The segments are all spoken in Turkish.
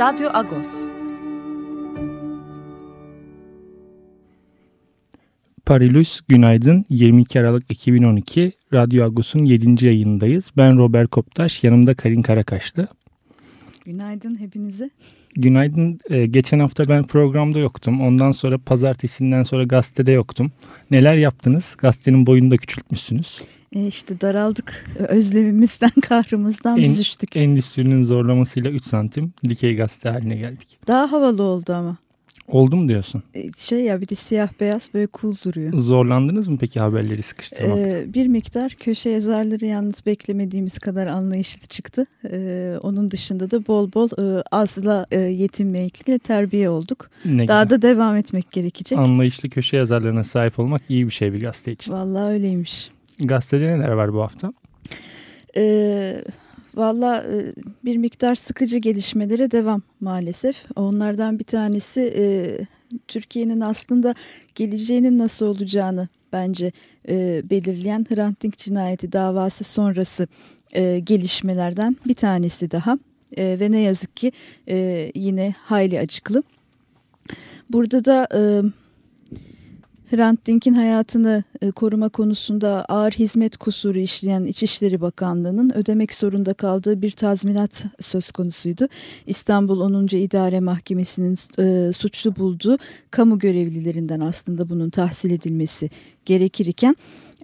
Radyo Agos. Parilus günaydın 22 Aralık 2012 Radyo Agos'un 7. yayındayız. Ben Robert Koptaş yanımda Karin Karakaşlı. Günaydın hepinize. Günaydın. Ee, geçen hafta ben programda yoktum. Ondan sonra pazartesinden sonra gazetede yoktum. Neler yaptınız? Gazetenin boyunu da küçültmüşsünüz. E işte daraldık. Özlemimizden, kahrımızdan en, büzüştük. Endüstrinin zorlamasıyla 3 santim dikey gazete haline geldik. Daha havalı oldu ama. Oldu mu diyorsun? E, şey ya bir de siyah beyaz böyle cool duruyor. Zorlandınız mı peki haberleri sıkıştırmakta? Ee, bir miktar köşe yazarları yalnız beklemediğimiz kadar anlayışlı çıktı. Ee, onun dışında da bol bol e, azla e, yetinmekle terbiye olduk. Ne Daha güzel. da devam etmek gerekecek. Anlayışlı köşe yazarlarına sahip olmak iyi bir şey bir gazete için. Vallahi öyleymiş. Gazetede neler var bu hafta? Ee, Valla e, bir miktar sıkıcı gelişmelere devam maalesef. Onlardan bir tanesi e, Türkiye'nin aslında geleceğinin nasıl olacağını bence e, belirleyen Hrant Dink cinayeti davası sonrası gelişmelerden bir tanesi daha. Ve ne yazık ki yine hayli acıklı. Burada da... Hrant Dink'in hayatını e, koruma konusunda ağır hizmet kusuru işleyen İçişleri Bakanlığı'nın ödemek zorunda kaldığı bir tazminat söz konusuydu. İstanbul 10. İdare Mahkemesi'nin e, suçlu bulduğu kamu görevlilerinden aslında bunun tahsil edilmesi gerekirken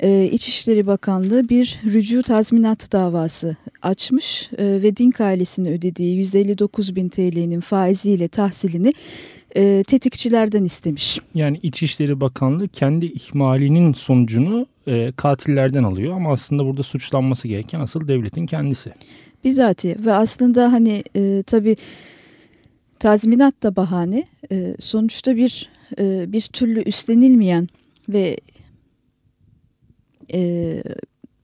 e, İçişleri Bakanlığı bir rücu tazminat davası açmış ve Dink ailesine ödediği 159 bin TL'nin faiziyle tahsilini e, tetikçilerden istemiş. Yani İçişleri Bakanlığı kendi ihmalinin sonucunu e, katillerden alıyor ama aslında burada suçlanması gereken asıl devletin kendisi. Bizatihi ve aslında hani e, tabii tazminat da bahane. E, sonuçta bir e, bir türlü üstlenilmeyen ve e,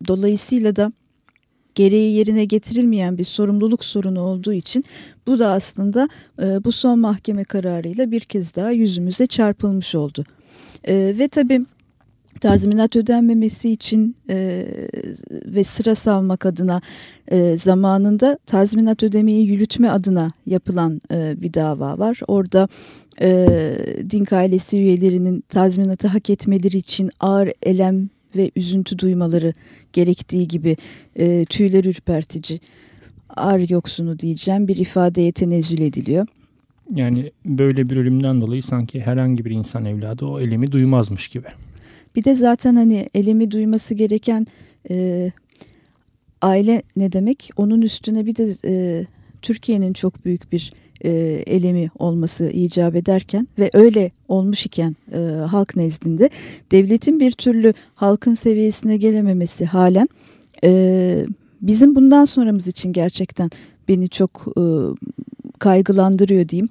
dolayısıyla da gereği yerine getirilmeyen bir sorumluluk sorunu olduğu için bu da aslında e, bu son mahkeme kararıyla bir kez daha yüzümüze çarpılmış oldu. E, ve tabii tazminat ödenmemesi için e, ve sıra savmak adına e, zamanında tazminat ödemeyi yürütme adına yapılan e, bir dava var. Orada e, Dink ailesi üyelerinin tazminatı hak etmeleri için ağır elem ve üzüntü duymaları gerektiği gibi e, tüyler ürpertici, ar yoksunu diyeceğim bir ifadeye tenezzül ediliyor. Yani böyle bir ölümden dolayı sanki herhangi bir insan evladı o elemi duymazmış gibi. Bir de zaten hani elemi duyması gereken e, aile ne demek? Onun üstüne bir de e, Türkiye'nin çok büyük bir e, elemi olması icap ederken ve öyle olmuş iken e, halk nezdinde devletin bir türlü halkın seviyesine gelememesi halen e, bizim bundan sonramız için gerçekten beni çok e, kaygılandırıyor diyeyim.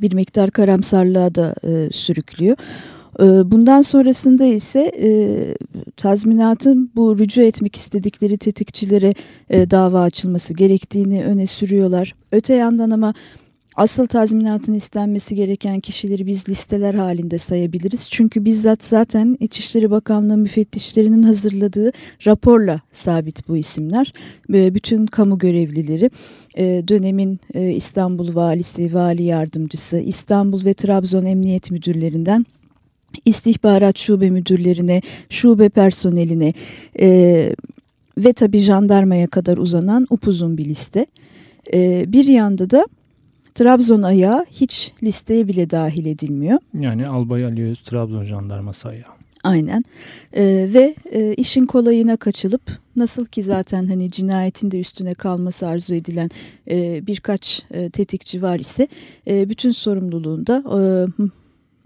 Bir miktar karamsarlığa da e, sürüklüyor. Ee, bundan sonrasında ise e, tazminatın bu rücu etmek istedikleri tetikçilere e, dava açılması gerektiğini öne sürüyorlar. Öte yandan ama asıl tazminatın istenmesi gereken kişileri biz listeler halinde sayabiliriz. Çünkü bizzat zaten İçişleri Bakanlığı müfettişlerinin hazırladığı raporla sabit bu isimler. Bütün kamu görevlileri, e, dönemin İstanbul Valisi, Vali Yardımcısı, İstanbul ve Trabzon Emniyet Müdürlerinden istihbarat şube müdürlerine, şube personeline e, ve tabi jandarmaya kadar uzanan upuzun bir liste. E, bir yanda da Trabzon ayağı hiç listeye bile dahil edilmiyor. Yani Albay Ali Öz Trabzon jandarması ayağı. Aynen ee, ve e, işin kolayına kaçılıp nasıl ki zaten hani cinayetin de üstüne kalması arzu edilen e, birkaç e, tetikçi var ise e, bütün sorumluluğunda e,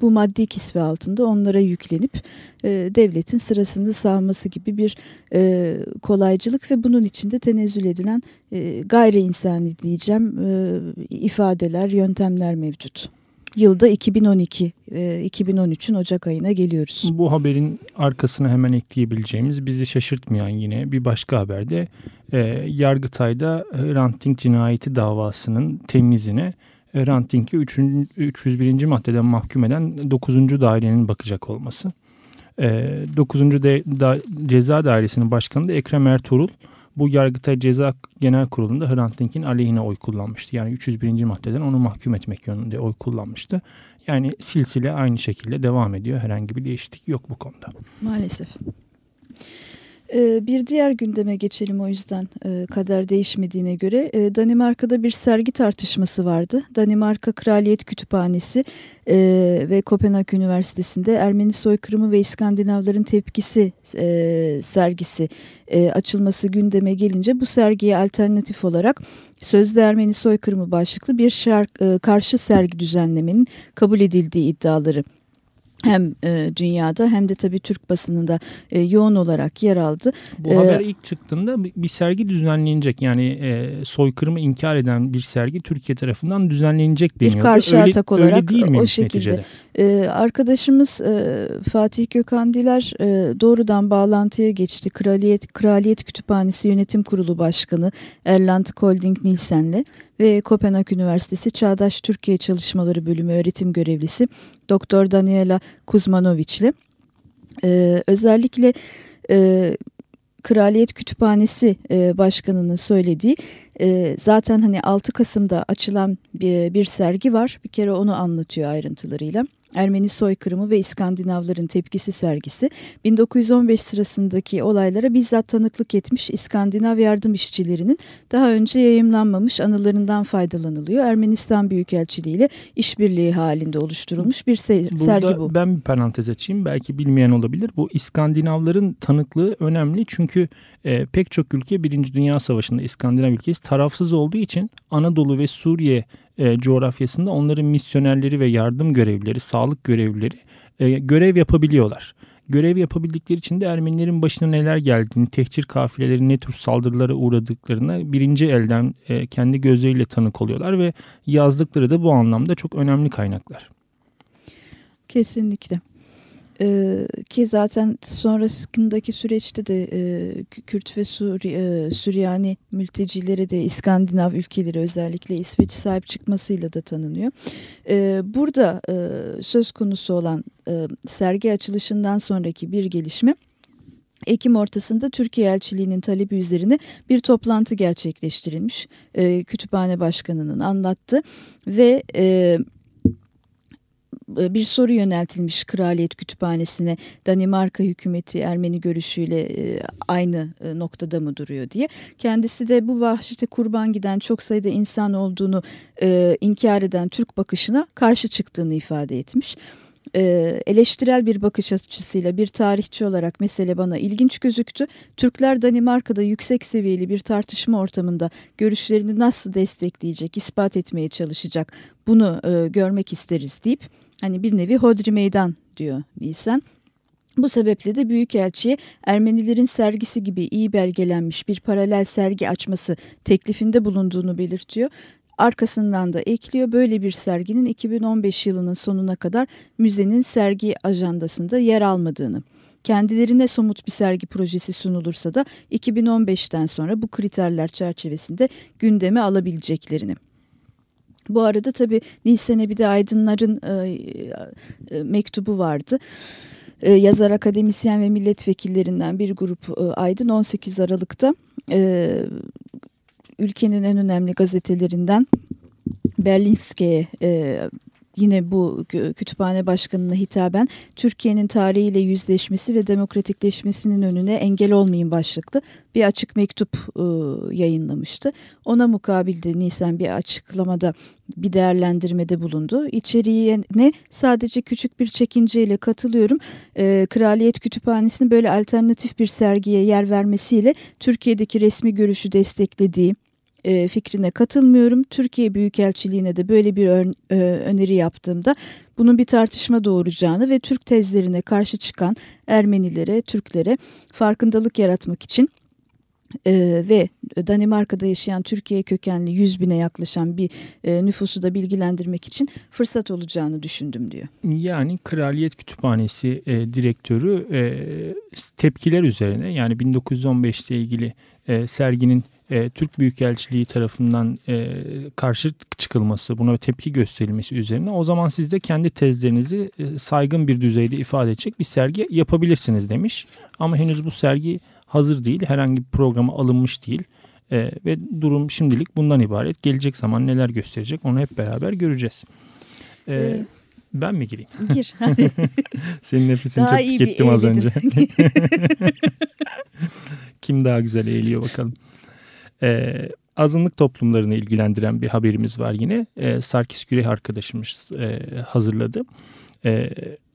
bu maddi kisve altında onlara yüklenip e, devletin sırasını sağması gibi bir e, kolaycılık ve bunun içinde tenezzül edilen e, gayri insani diyeceğim e, ifadeler, yöntemler mevcut. Yılda 2012, e, 2013'ün Ocak ayına geliyoruz. Bu haberin arkasına hemen ekleyebileceğimiz bizi şaşırtmayan yine bir başka haberde e, Yargıtay'da Hrant Dink cinayeti davasının temizine Hrant Dink'i 301. maddeden mahkum eden 9. dairenin bakacak olması. E, 9. De, da, Ceza Dairesi'nin başkanı da Ekrem Ertuğrul bu Yargıtay Ceza Genel Kurulu'nda Hrant Dink'in aleyhine oy kullanmıştı. Yani 301. maddeden onu mahkum etmek yönünde oy kullanmıştı. Yani silsile aynı şekilde devam ediyor. Herhangi bir değişiklik yok bu konuda. Maalesef. Ee, bir diğer gündeme geçelim o yüzden e, kader değişmediğine göre. E, Danimarka'da bir sergi tartışması vardı. Danimarka Kraliyet Kütüphanesi e, ve Kopenhag Üniversitesi'nde Ermeni soykırımı ve İskandinavların tepkisi sergisi açılması gündeme gelince bu sergiye alternatif olarak Sözde Ermeni soykırımı başlıklı bir şark, karşı sergi düzenlemenin kabul edildiği iddiaları hem e, dünyada hem de tabii Türk basınında e, yoğun olarak yer aldı. Bu ee, haber ilk çıktığında bir, bir sergi düzenlenecek yani e, soykırımı inkar eden bir sergi Türkiye tarafından düzenlenecek deniyordu. Bir karşı öyle, atak olarak öyle değil o şekilde. E, arkadaşımız e, Fatih Gökhandiler e, doğrudan bağlantıya geçti. Kraliyet, Kraliyet Kütüphanesi Yönetim Kurulu Başkanı Erland Kolding Nielsen'le ve Kopenhag Üniversitesi Çağdaş Türkiye Çalışmaları Bölümü öğretim görevlisi Doktor Daniela Kuzmanoviç'le e, özellikle e, Kraliyet Kütüphanesi e, Başkanı'nın söylediği e, zaten hani 6 Kasım'da açılan bir, bir sergi var. Bir kere onu anlatıyor ayrıntılarıyla. Ermeni soykırımı ve İskandinavların tepkisi sergisi 1915 sırasındaki olaylara bizzat tanıklık etmiş İskandinav yardım işçilerinin daha önce yayımlanmamış anılarından faydalanılıyor. Ermenistan Büyükelçiliği ile işbirliği halinde oluşturulmuş bir se Burada sergi bu. ben bir parantez açayım belki bilmeyen olabilir. Bu İskandinavların tanıklığı önemli çünkü e, pek çok ülke Birinci Dünya Savaşı'nda İskandinav ülkesi tarafsız olduğu için Anadolu ve Suriye e, coğrafyasında onların misyonerleri ve yardım görevlileri, sağlık görevlileri e, görev yapabiliyorlar. Görev yapabildikleri için de Ermenilerin başına neler geldiğini, tehcir kafileleri ne tür saldırılara uğradıklarına birinci elden e, kendi gözleriyle tanık oluyorlar ve yazdıkları da bu anlamda çok önemli kaynaklar. Kesinlikle. Ee, ki zaten sonrasındaki süreçte de e, Kürt ve Suri, e, Süryani mültecilere de İskandinav ülkeleri özellikle İsveç sahip çıkmasıyla da tanınıyor. E, burada e, söz konusu olan e, sergi açılışından sonraki bir gelişme Ekim ortasında Türkiye elçiliğinin talebi üzerine bir toplantı gerçekleştirilmiş. E, kütüphane başkanının anlattı ve... E, e, bir soru yöneltilmiş Kraliyet Kütüphanesi'ne Danimarka hükümeti Ermeni görüşüyle e, aynı e, noktada mı duruyor diye. Kendisi de bu vahşete kurban giden çok sayıda insan olduğunu inkar eden Türk bakışına karşı çıktığını ifade etmiş eleştirel bir bakış açısıyla bir tarihçi olarak mesele bana ilginç gözüktü. Türkler Danimarka'da yüksek seviyeli bir tartışma ortamında görüşlerini nasıl destekleyecek, ispat etmeye çalışacak bunu e, görmek isteriz deyip Hani bir nevi hodri meydan diyor Nisan. Bu sebeple de Büyükelçi'ye Ermenilerin sergisi gibi iyi belgelenmiş bir paralel sergi açması teklifinde bulunduğunu belirtiyor. Arkasından da ekliyor böyle bir serginin 2015 yılının sonuna kadar müzenin sergi ajandasında yer almadığını. Kendilerine somut bir sergi projesi sunulursa da 2015'ten sonra bu kriterler çerçevesinde gündeme alabileceklerini. Bu arada tabii Nilsen de Aydınlar'ın e, e, mektubu vardı. E, yazar, akademisyen ve milletvekillerinden bir grup e, Aydın 18 Aralık'ta e, ülkenin en önemli gazetelerinden Berlinski'ye e, yine bu kütüphane başkanına hitaben Türkiye'nin tarihiyle yüzleşmesi ve demokratikleşmesinin önüne engel olmayın başlıklı bir açık mektup e, yayınlamıştı. Ona mukabil de Nisan bir açıklamada bir değerlendirmede bulundu. İçeriğine sadece küçük bir çekinceyle katılıyorum. E, Kraliyet Kütüphanesi'nin böyle alternatif bir sergiye yer vermesiyle Türkiye'deki resmi görüşü desteklediği e, fikrine katılmıyorum. Türkiye Büyükelçiliğine de böyle bir ör, e, öneri yaptığımda bunun bir tartışma doğuracağını ve Türk tezlerine karşı çıkan Ermenilere, Türklere farkındalık yaratmak için ee, ve Danimarka'da yaşayan Türkiye kökenli 100 bine yaklaşan bir e, nüfusu da bilgilendirmek için fırsat olacağını düşündüm diyor. Yani Kraliyet Kütüphanesi e, direktörü e, tepkiler üzerine yani 1915 ile ilgili e, serginin e, Türk Büyükelçiliği tarafından e, karşı çıkılması, buna tepki gösterilmesi üzerine o zaman siz de kendi tezlerinizi e, saygın bir düzeyde ifade edecek bir sergi yapabilirsiniz demiş. Ama henüz bu sergi hazır değil. Herhangi bir programa alınmış değil. E, ve durum şimdilik bundan ibaret. Gelecek zaman neler gösterecek onu hep beraber göreceğiz. E, ee, ben mi gireyim? Gir. Senin nefesini daha çok tükettim az önce. Kim daha güzel eğiliyor bakalım. Ee, azınlık toplumlarını ilgilendiren bir haberimiz var yine. Ee, Sarkis Güreh arkadaşımız e, hazırladı. Ee,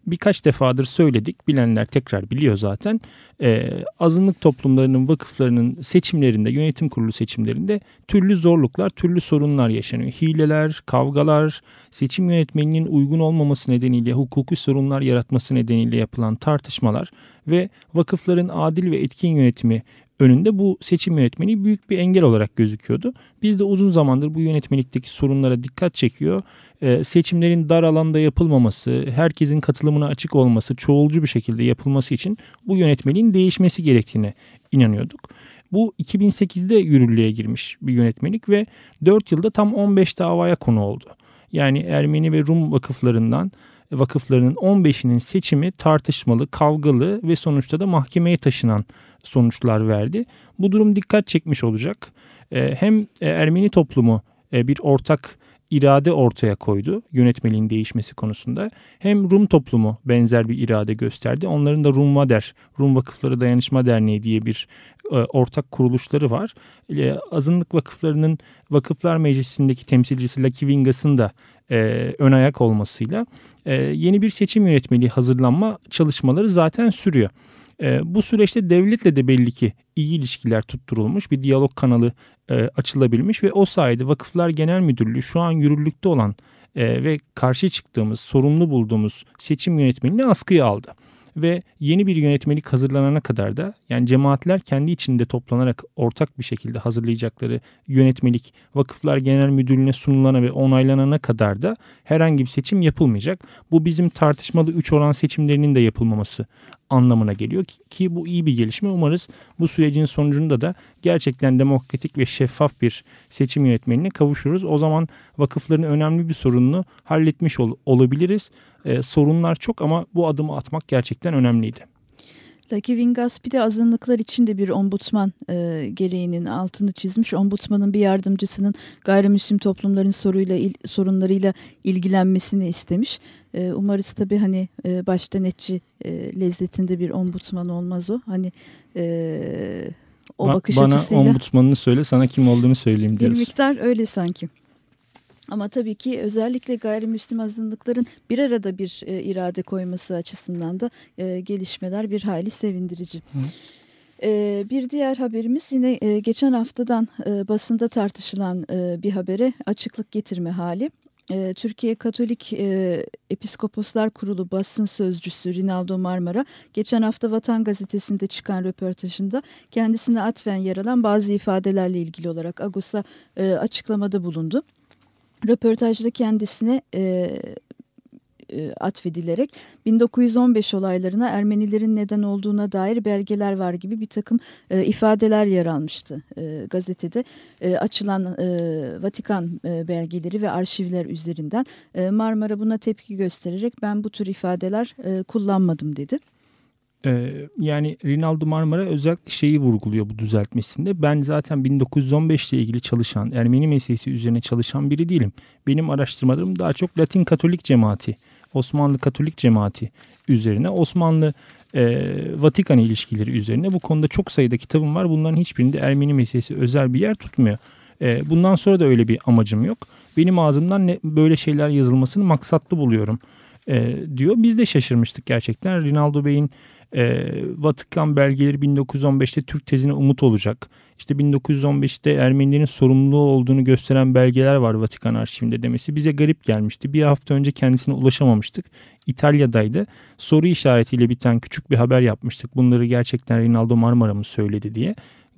birkaç defadır söyledik. Bilenler tekrar biliyor zaten. Ee, azınlık toplumlarının, vakıflarının seçimlerinde, yönetim kurulu seçimlerinde türlü zorluklar, türlü sorunlar yaşanıyor. Hileler, kavgalar, seçim yönetmeninin uygun olmaması nedeniyle hukuki sorunlar yaratması nedeniyle yapılan tartışmalar ve vakıfların adil ve etkin yönetimi önünde bu seçim yönetmeni büyük bir engel olarak gözüküyordu. Biz de uzun zamandır bu yönetmelikteki sorunlara dikkat çekiyor. Ee, seçimlerin dar alanda yapılmaması, herkesin katılımına açık olması, çoğulcu bir şekilde yapılması için bu yönetmeliğin değişmesi gerektiğine inanıyorduk. Bu 2008'de yürürlüğe girmiş bir yönetmelik ve 4 yılda tam 15 davaya konu oldu. Yani Ermeni ve Rum vakıflarından vakıflarının 15'inin seçimi tartışmalı, kavgalı ve sonuçta da mahkemeye taşınan sonuçlar verdi. Bu durum dikkat çekmiş olacak. Ee, hem e, Ermeni toplumu e, bir ortak irade ortaya koydu yönetmeliğin değişmesi konusunda. Hem Rum toplumu benzer bir irade gösterdi. Onların da Rum Mader, Rum Vakıfları Dayanışma Derneği diye bir e, ortak kuruluşları var. azınlık vakıflarının Vakıflar Meclisi'ndeki temsilcisi Lucky Vingas'ın da ön ayak olmasıyla yeni bir seçim yönetmeliği hazırlanma çalışmaları zaten sürüyor. E, bu süreçte devletle de belli ki iyi ilişkiler tutturulmuş, bir diyalog kanalı e, açılabilmiş ve o sayede Vakıflar Genel Müdürlüğü şu an yürürlükte olan e, ve karşı çıktığımız, sorumlu bulduğumuz seçim yönetmenini askıya aldı ve yeni bir yönetmelik hazırlanana kadar da yani cemaatler kendi içinde toplanarak ortak bir şekilde hazırlayacakları yönetmelik Vakıflar Genel Müdürlüğü'ne sunulana ve onaylanana kadar da herhangi bir seçim yapılmayacak. Bu bizim tartışmalı 3 oran seçimlerinin de yapılmaması anlamına geliyor ki, ki bu iyi bir gelişme. Umarız bu sürecin sonucunda da gerçekten demokratik ve şeffaf bir seçim yönetmenine kavuşuruz. O zaman vakıfların önemli bir sorununu halletmiş ol, olabiliriz. Ee, sorunlar çok ama bu adımı atmak gerçekten önemliydi. Lucky Vingas bir de azınlıklar için de bir ombudsman e, gereğinin altını çizmiş. Ombudsmanın bir yardımcısının gayrimüslim toplumların soruyla il, sorunlarıyla ilgilenmesini istemiş. E, umarız tabii hani e, başta netçi e, lezzetinde bir ombudsman olmaz o. Hani e, o ba bakış bana açısıyla. Bana ombudsmanını söyle sana kim olduğunu söyleyeyim diyoruz. Bir miktar öyle sanki. Ama tabii ki özellikle gayrimüslim azınlıkların bir arada bir e, irade koyması açısından da e, gelişmeler bir hayli sevindirici. Hı. E, bir diğer haberimiz yine e, geçen haftadan e, basında tartışılan bir habere açıklık getirme hali. Türkiye Katolik Episkoposlar Kurulu basın sözcüsü Rinaldo Marmara geçen hafta Vatan Gazetesi'nde çıkan röportajında kendisine atfen yer alan bazı ifadelerle ilgili olarak Agos'a açıklamada bulundu. Röportajda kendisine e, e, atfedilerek 1915 olaylarına Ermenilerin neden olduğuna dair belgeler var gibi bir takım e, ifadeler yer almıştı e, gazetede. E, açılan e, Vatikan e, belgeleri ve arşivler üzerinden e, Marmara buna tepki göstererek ben bu tür ifadeler e, kullanmadım dedi. Ee, yani Rinaldo Marmara özellikle şeyi vurguluyor bu düzeltmesinde. Ben zaten 1915 ile ilgili çalışan, Ermeni meselesi üzerine çalışan biri değilim. Benim araştırmalarım daha çok Latin Katolik cemaati, Osmanlı Katolik cemaati üzerine, Osmanlı e, Vatikan ilişkileri üzerine. Bu konuda çok sayıda kitabım var. Bunların hiçbirinde Ermeni meselesi özel bir yer tutmuyor. E, bundan sonra da öyle bir amacım yok. Benim ağzımdan ne, böyle şeyler yazılmasını maksatlı buluyorum. e, diyor. Biz de şaşırmıştık gerçekten. Rinaldo Bey'in e, Vatikan belgeleri 1915'te Türk tezine umut olacak. İşte 1915'te Ermenilerin sorumluluğu olduğunu gösteren belgeler var Vatikan arşivinde demesi bize garip gelmişti. Bir hafta önce kendisine ulaşamamıştık. İtalya'daydı. Soru işaretiyle biten küçük bir haber yapmıştık. Bunları gerçekten Rinaldo Marmara mı söyledi diye.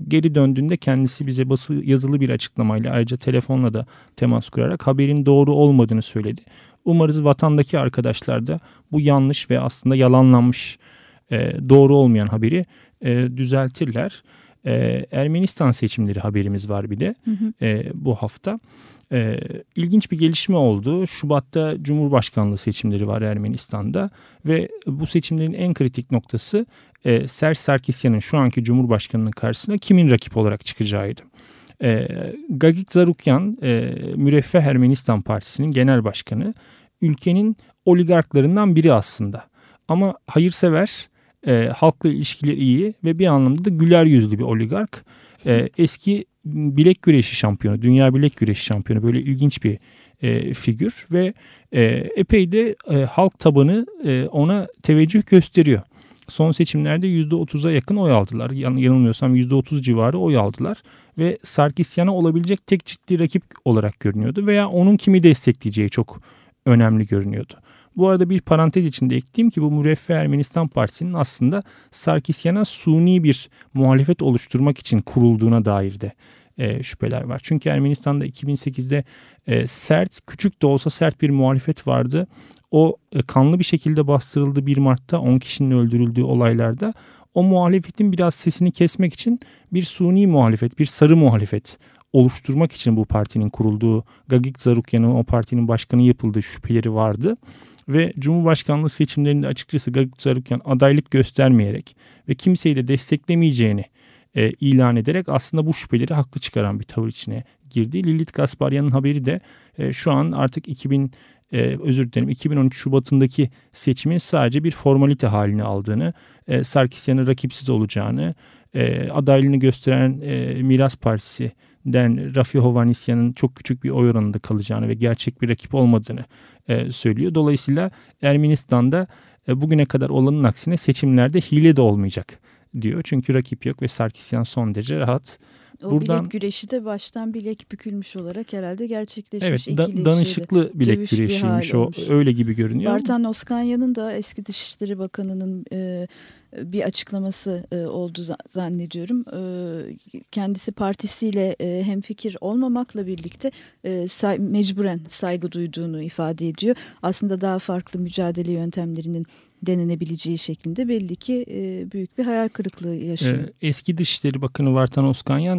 Geri döndüğünde kendisi bize bası yazılı bir açıklamayla ayrıca telefonla da temas kurarak haberin doğru olmadığını söyledi. Umarız vatandaki arkadaşlar da bu yanlış ve aslında yalanlanmış e, doğru olmayan haberi e, düzeltirler. E, Ermenistan seçimleri haberimiz var bir de hı hı. E, bu hafta. E, ilginç bir gelişme oldu. Şubat'ta Cumhurbaşkanlığı seçimleri var Ermenistan'da ve bu seçimlerin en kritik noktası e, Serj Sarkisyan'ın şu anki Cumhurbaşkanı'nın karşısına kimin rakip olarak çıkacağıydı. E, Gagik Zarukyan, e, Müreffeh Ermenistan Partisi'nin genel başkanı, ülkenin oligarklarından biri aslında. Ama hayırsever, e, halkla ilişkileri iyi ve bir anlamda da güler yüzlü bir oligark. E, eski bilek güreşi şampiyonu, dünya bilek güreşi şampiyonu böyle ilginç bir e, figür ve e, epey de e, halk tabanı e, ona teveccüh gösteriyor. Son seçimlerde %30'a yakın oy aldılar. Yan, yanılmıyorsam %30 civarı oy aldılar. Ve Sarkisyan'a olabilecek tek ciddi rakip olarak görünüyordu. Veya onun kimi destekleyeceği çok önemli görünüyordu. Bu arada bir parantez içinde ekleyeyim ki bu Müreffeh Ermenistan Partisi'nin aslında Sarkisyan'a suni bir muhalefet oluşturmak için kurulduğuna dair de e, şüpheler var. Çünkü Ermenistan'da 2008'de e, sert, küçük de olsa sert bir muhalefet vardı. O e, kanlı bir şekilde bastırıldı 1 Mart'ta 10 kişinin öldürüldüğü olaylarda. O muhalefetin biraz sesini kesmek için bir suni muhalefet, bir sarı muhalefet oluşturmak için bu partinin kurulduğu Gagik Zarukyan'ın o partinin başkanı yapıldığı şüpheleri vardı. Ve Cumhurbaşkanlığı seçimlerinde açıkçası Zarukyan adaylık göstermeyerek ve kimseyi de desteklemeyeceğini e, ilan ederek aslında bu şüpheleri haklı çıkaran bir tavır içine girdi. Lilith Gasparyan'ın haberi de e, şu an artık 2000 e, özür dilerim 2013 Şubat'ındaki seçimin sadece bir formalite halini aldığını, e, Sarkisyan'ın rakipsiz olacağını, e, adaylığını gösteren e, Miras Partisi den Rafi Hovanesyan'ın çok küçük bir oy oranında kalacağını ve gerçek bir rakip olmadığını e, söylüyor. Dolayısıyla Ermenistan'da e, bugüne kadar olanın aksine seçimlerde hile de olmayacak diyor. Çünkü rakip yok ve Sarkisyan son derece rahat. O Buradan, bilek güreşi de baştan bilek bükülmüş olarak herhalde gerçekleşmiş. Evet da, danışıklı bilek güreşiymiş o olmuş. öyle gibi görünüyor. Bartan Oskanya'nın da eski Dışişleri Bakanı'nın e, bir açıklaması e, oldu zannediyorum. E, kendisi partisiyle e, hemfikir olmamakla birlikte e, mecburen saygı duyduğunu ifade ediyor. Aslında daha farklı mücadele yöntemlerinin denenebileceği şeklinde belli ki büyük bir hayal kırıklığı yaşıyor. Eski Dışişleri Bakanı Vartan Oskanyan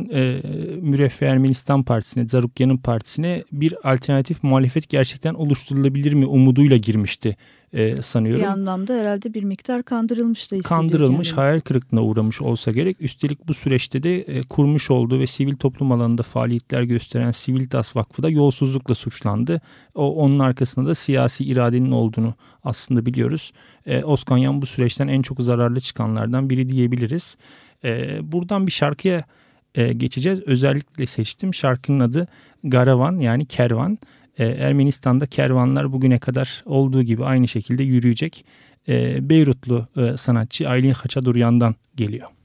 Müreffeh Ermenistan Partisi'ne, Zarukyan'ın partisine bir alternatif muhalefet gerçekten oluşturulabilir mi umuduyla girmişti e, sanıyorum. Bir anlamda herhalde bir miktar kandırılmış da hissediyor Kandırılmış, kendini. hayal kırıklığına uğramış olsa gerek. Üstelik bu süreçte de e, kurmuş olduğu ve sivil toplum alanında faaliyetler gösteren Civiltas Vakfı da yolsuzlukla suçlandı. O Onun arkasında da siyasi iradenin olduğunu aslında biliyoruz. E, Oskanyan bu süreçten en çok zararlı çıkanlardan biri diyebiliriz. E, buradan bir şarkıya e, geçeceğiz. Özellikle seçtim. Şarkının adı Garavan yani Kervan. E, Ermenistan'da kervanlar bugüne kadar olduğu gibi aynı şekilde yürüyecek. E, Beyrutlu e, sanatçı Aylin Haçaduryan'dan geliyor.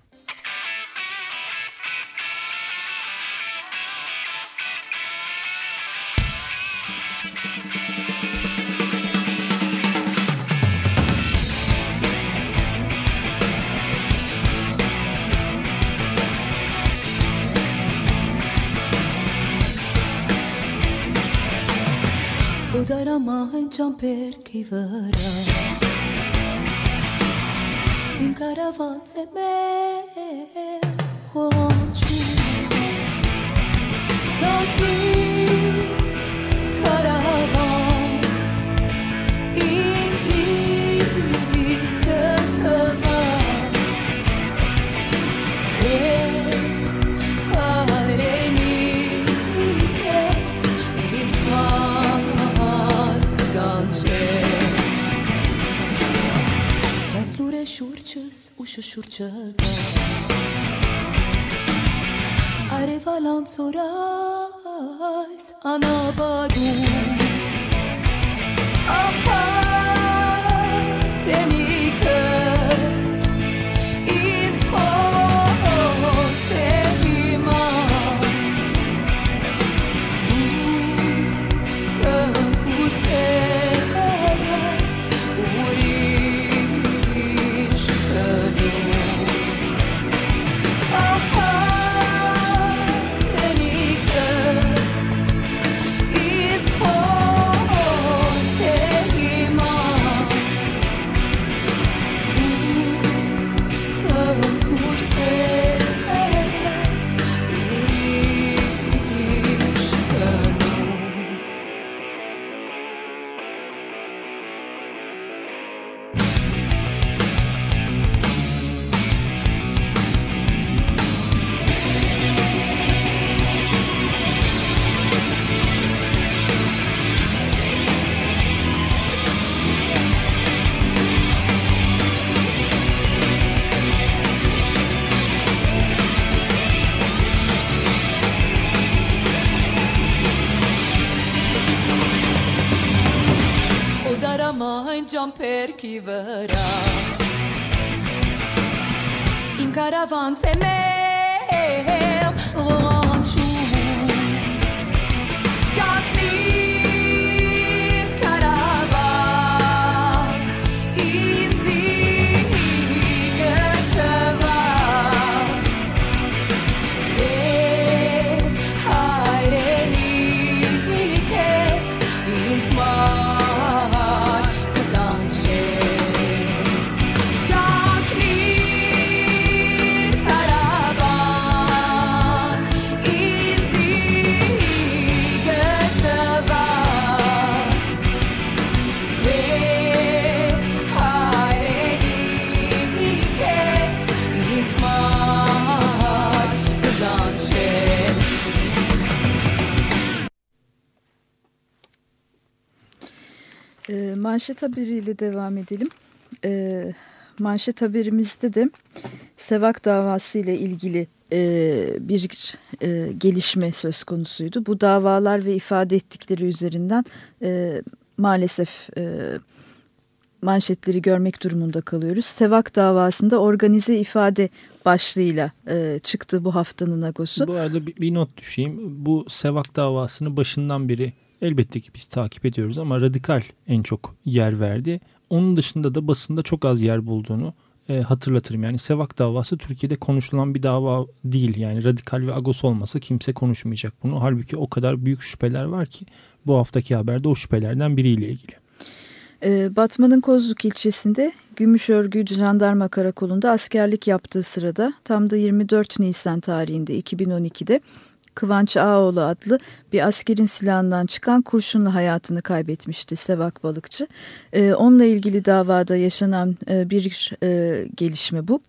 Ajudar a mãe jumper que In Encara você Don't you շուրջս ու շշուրջը գա Արևալ անցորայս անապադում Ախա այն ճամփերքի վրա Իմ կարավանց է մեր manşet haberiyle devam edelim. E, manşet haberimizde de Sevak davası ile ilgili e, bir e, gelişme söz konusuydu. Bu davalar ve ifade ettikleri üzerinden e, maalesef e, manşetleri görmek durumunda kalıyoruz. Sevak davasında organize ifade başlığıyla e, çıktı bu haftanın agosu. Bu arada bir, bir not düşeyim. Bu Sevak davasını başından beri elbette ki biz takip ediyoruz ama radikal en çok yer verdi. Onun dışında da basında çok az yer bulduğunu e, hatırlatırım. Yani Sevak davası Türkiye'de konuşulan bir dava değil. Yani radikal ve agos olmasa kimse konuşmayacak bunu. Halbuki o kadar büyük şüpheler var ki bu haftaki haberde o şüphelerden biriyle ilgili. Ee, Batman'ın Kozluk ilçesinde Gümüşörgü Jandarma Karakolu'nda askerlik yaptığı sırada tam da 24 Nisan tarihinde 2012'de Kıvanç Ağoğlu adlı bir askerin silahından çıkan kurşunla hayatını kaybetmişti Sevak Balıkçı. Ee, onunla ilgili davada yaşanan e, bir e, gelişme bu.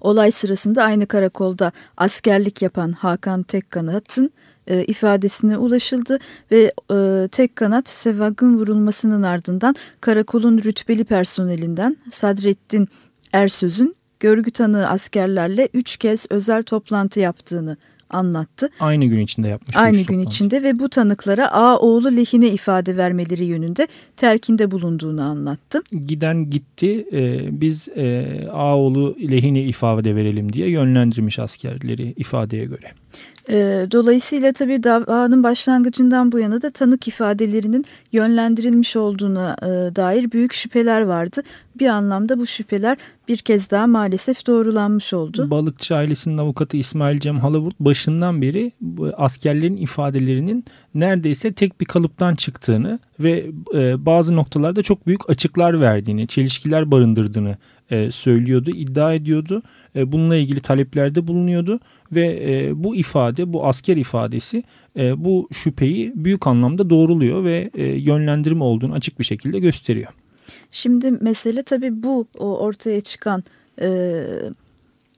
Olay sırasında aynı karakolda askerlik yapan Hakan Tekkanat'ın e, ifadesine ulaşıldı ve e, Tekkanat Sevak'ın vurulmasının ardından karakolun rütbeli personelinden Sadrettin Ersöz'ün görgü tanığı askerlerle üç kez özel toplantı yaptığını anlattı. Aynı gün içinde yapmış. Aynı gün toplantı. içinde ve bu tanıklara A oğlu lehine ifade vermeleri yönünde telkinde bulunduğunu anlattı. Giden gitti. e, biz e, Ağoğlu lehine ifade verelim diye yönlendirmiş askerleri ifadeye göre. E, dolayısıyla tabii davanın başlangıcından bu yana da tanık ifadelerinin yönlendirilmiş olduğuna e, dair büyük şüpheler vardı. Bir anlamda bu şüpheler bir kez daha maalesef doğrulanmış oldu. Balıkçı ailesinin avukatı İsmail Cem Halavurt başından beri askerlerin ifadelerinin neredeyse tek bir kalıptan çıktığını ve e, bazı noktalarda çok büyük açıklar verdiğini, çelişkiler barındırdığını e, söylüyordu, iddia ediyordu. E, bununla ilgili taleplerde bulunuyordu ve bu ifade, bu asker ifadesi bu şüpheyi büyük anlamda doğruluyor ve yönlendirme olduğunu açık bir şekilde gösteriyor. Şimdi mesele tabii bu o ortaya çıkan e,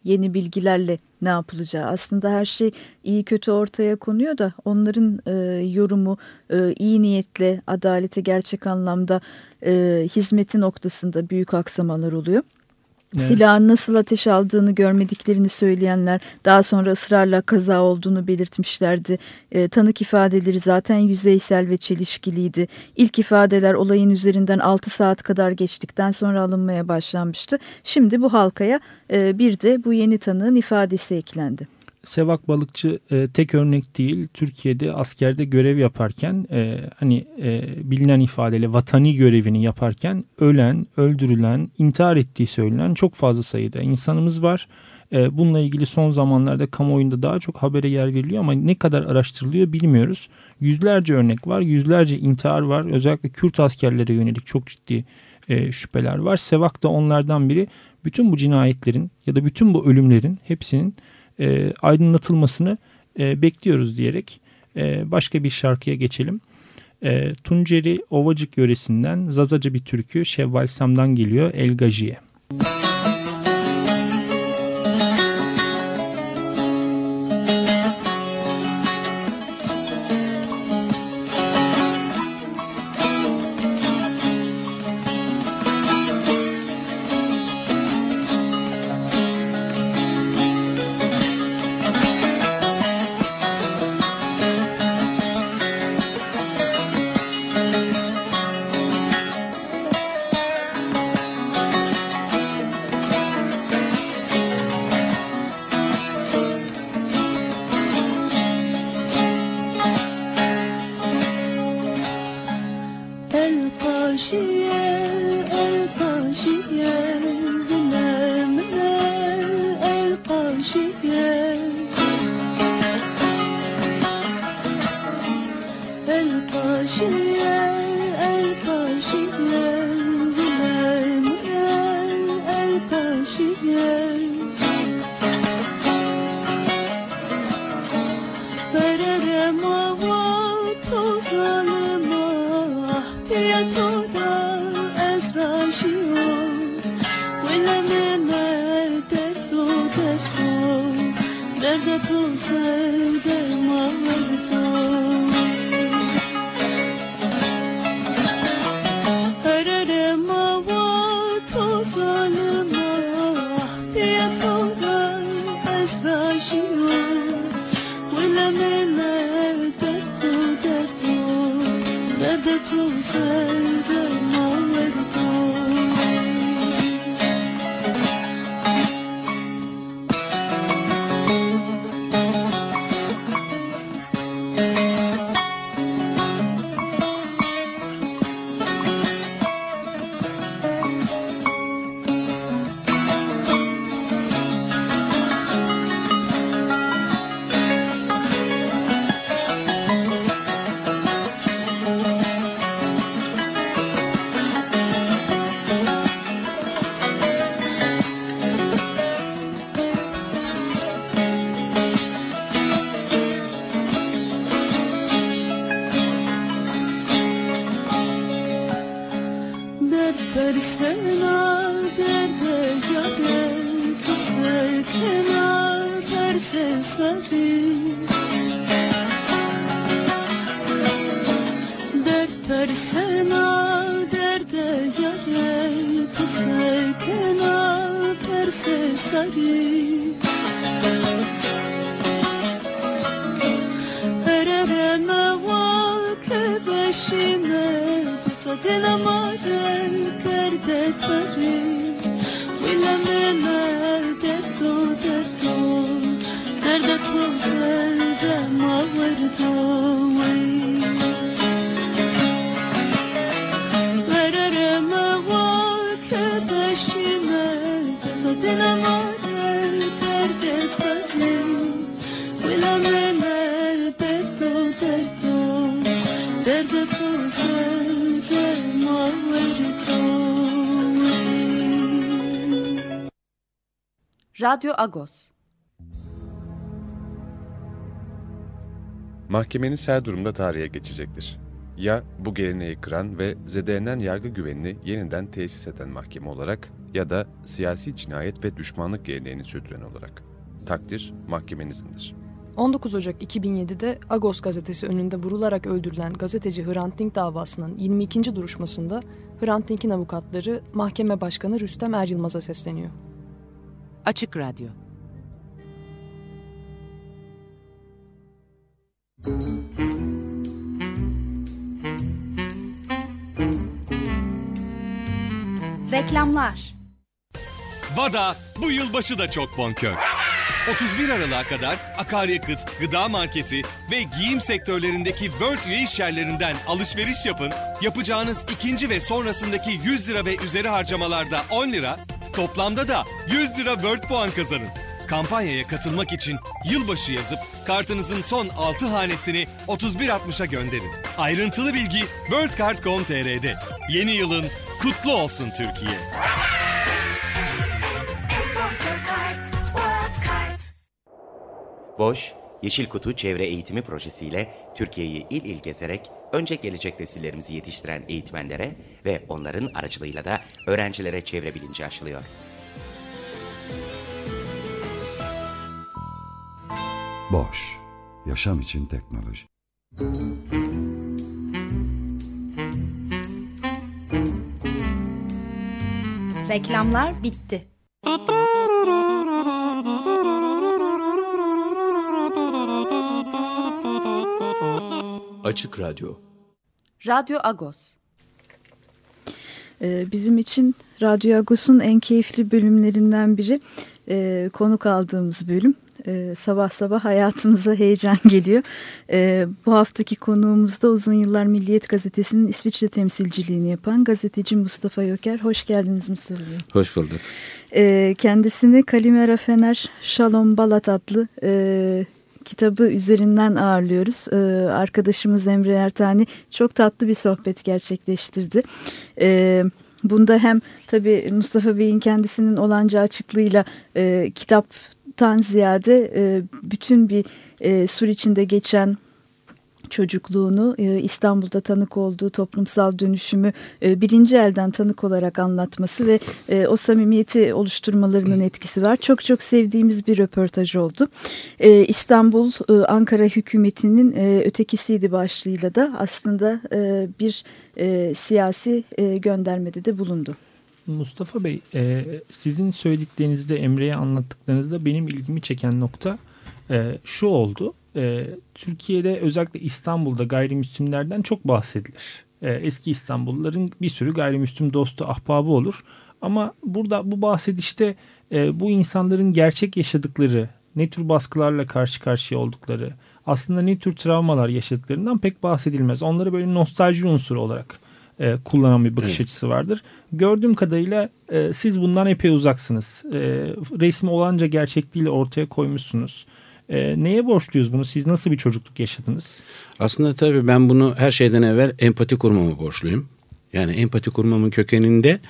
yeni bilgilerle ne yapılacağı. Aslında her şey iyi kötü ortaya konuyor da onların e, yorumu e, iyi niyetle adalete gerçek anlamda e, hizmeti noktasında büyük aksamalar oluyor. Evet. Silahın nasıl ateş aldığını görmediklerini söyleyenler daha sonra ısrarla kaza olduğunu belirtmişlerdi. E, tanık ifadeleri zaten yüzeysel ve çelişkiliydi. İlk ifadeler olayın üzerinden 6 saat kadar geçtikten sonra alınmaya başlanmıştı. Şimdi bu halkaya e, bir de bu yeni tanığın ifadesi eklendi. Sevak Balıkçı e, tek örnek değil. Türkiye'de askerde görev yaparken e, hani e, bilinen ifadeyle vatani görevini yaparken ölen, öldürülen, intihar ettiği söylenen çok fazla sayıda insanımız var. E, bununla ilgili son zamanlarda kamuoyunda daha çok habere yer veriliyor ama ne kadar araştırılıyor bilmiyoruz. Yüzlerce örnek var, yüzlerce intihar var. Özellikle Kürt askerlere yönelik çok ciddi e, şüpheler var. Sevak da onlardan biri. Bütün bu cinayetlerin ya da bütün bu ölümlerin hepsinin e, aydınlatılmasını e, bekliyoruz diyerek e, başka bir şarkıya geçelim. E, Tunceli Ovacık yöresinden Zazaca bir türkü Şevval Sam'dan geliyor El Gaji'ye. şiye Radyo Agos. Mahkemeniz her durumda tarihe geçecektir. Ya bu geleneği kıran ve zedelenen yargı güvenini yeniden tesis eden mahkeme olarak ya da siyasi cinayet ve düşmanlık geleneğini sürdüren olarak. Takdir mahkemenizindir. 19 Ocak 2007'de Agos gazetesi önünde vurularak öldürülen gazeteci Hrant Dink davasının 22. duruşmasında Hrant Dink'in avukatları mahkeme başkanı Rüstem Er Yılmaz'a sesleniyor. Açık Radyo Reklamlar Vada bu yılbaşı da çok bonkör. 31 Aralık'a kadar akaryakıt, gıda marketi ve giyim sektörlerindeki World üye iş yerlerinden alışveriş yapın. Yapacağınız ikinci ve sonrasındaki 100 lira ve üzeri harcamalarda 10 lira, toplamda da 100 lira World puan kazanın. Kampanyaya katılmak için yılbaşı yazıp kartınızın son 6 hanesini 3160'a gönderin. Ayrıntılı bilgi worldcard.com.tr'de. Yeni yılın kutlu olsun Türkiye. Boş, Yeşil Kutu Çevre Eğitimi Projesi'yle Türkiye'yi il il gezerek önce gelecek nesillerimizi yetiştiren eğitmenlere ve onların aracılığıyla da öğrencilere çevre bilinci aşılıyor. Boş, yaşam için teknoloji. Reklamlar bitti. Açık Radyo Radyo Agos. Ee, bizim için Radyo Agos'un en keyifli bölümlerinden biri e, konuk aldığımız bölüm. E, sabah sabah hayatımıza heyecan geliyor. E, bu haftaki konuğumuz da uzun yıllar Milliyet Gazetesi'nin İsviçre temsilciliğini yapan gazeteci Mustafa Yoker. Hoş geldiniz Mustafa Bey. Hoş bulduk. E, kendisini Kalimera Fener Shalom Balat adlı e, kitabı üzerinden ağırlıyoruz. Ee, arkadaşımız Emre Ertani çok tatlı bir sohbet gerçekleştirdi. Ee, Bunda hem tabii Mustafa Bey'in kendisinin olanca açıklığıyla e, kitaptan ziyade e, bütün bir e, sur içinde geçen çocukluğunu e, İstanbul'da tanık olduğu toplumsal dönüşümü e, birinci elden tanık olarak anlatması ve e, o samimiyeti oluşturmalarının etkisi var. Çok çok sevdiğimiz bir röportaj oldu. İstanbul Ankara hükümetinin ötekisiydi başlığıyla da aslında bir siyasi göndermede de bulundu. Mustafa Bey, sizin söylediklerinizde, Emre'ye anlattıklarınızda benim ilgimi çeken nokta şu oldu e, Türkiye'de özellikle İstanbul'da gayrimüslimlerden çok bahsedilir. E, eski İstanbulluların bir sürü gayrimüslim dostu, ahbabı olur. Ama burada bu bahsedişte e, bu insanların gerçek yaşadıkları, ne tür baskılarla karşı karşıya oldukları, aslında ne tür travmalar yaşadıklarından pek bahsedilmez. Onları böyle nostalji unsuru olarak e, kullanan bir bakış evet. açısı vardır. Gördüğüm kadarıyla e, siz bundan epey uzaksınız. E, resmi olanca gerçekliğiyle ortaya koymuşsunuz. E, neye borçluyuz bunu? Siz nasıl bir çocukluk yaşadınız? Aslında tabii ben bunu her şeyden evvel empati kurmamı borçluyum. Yani empati kurmamın kökeninde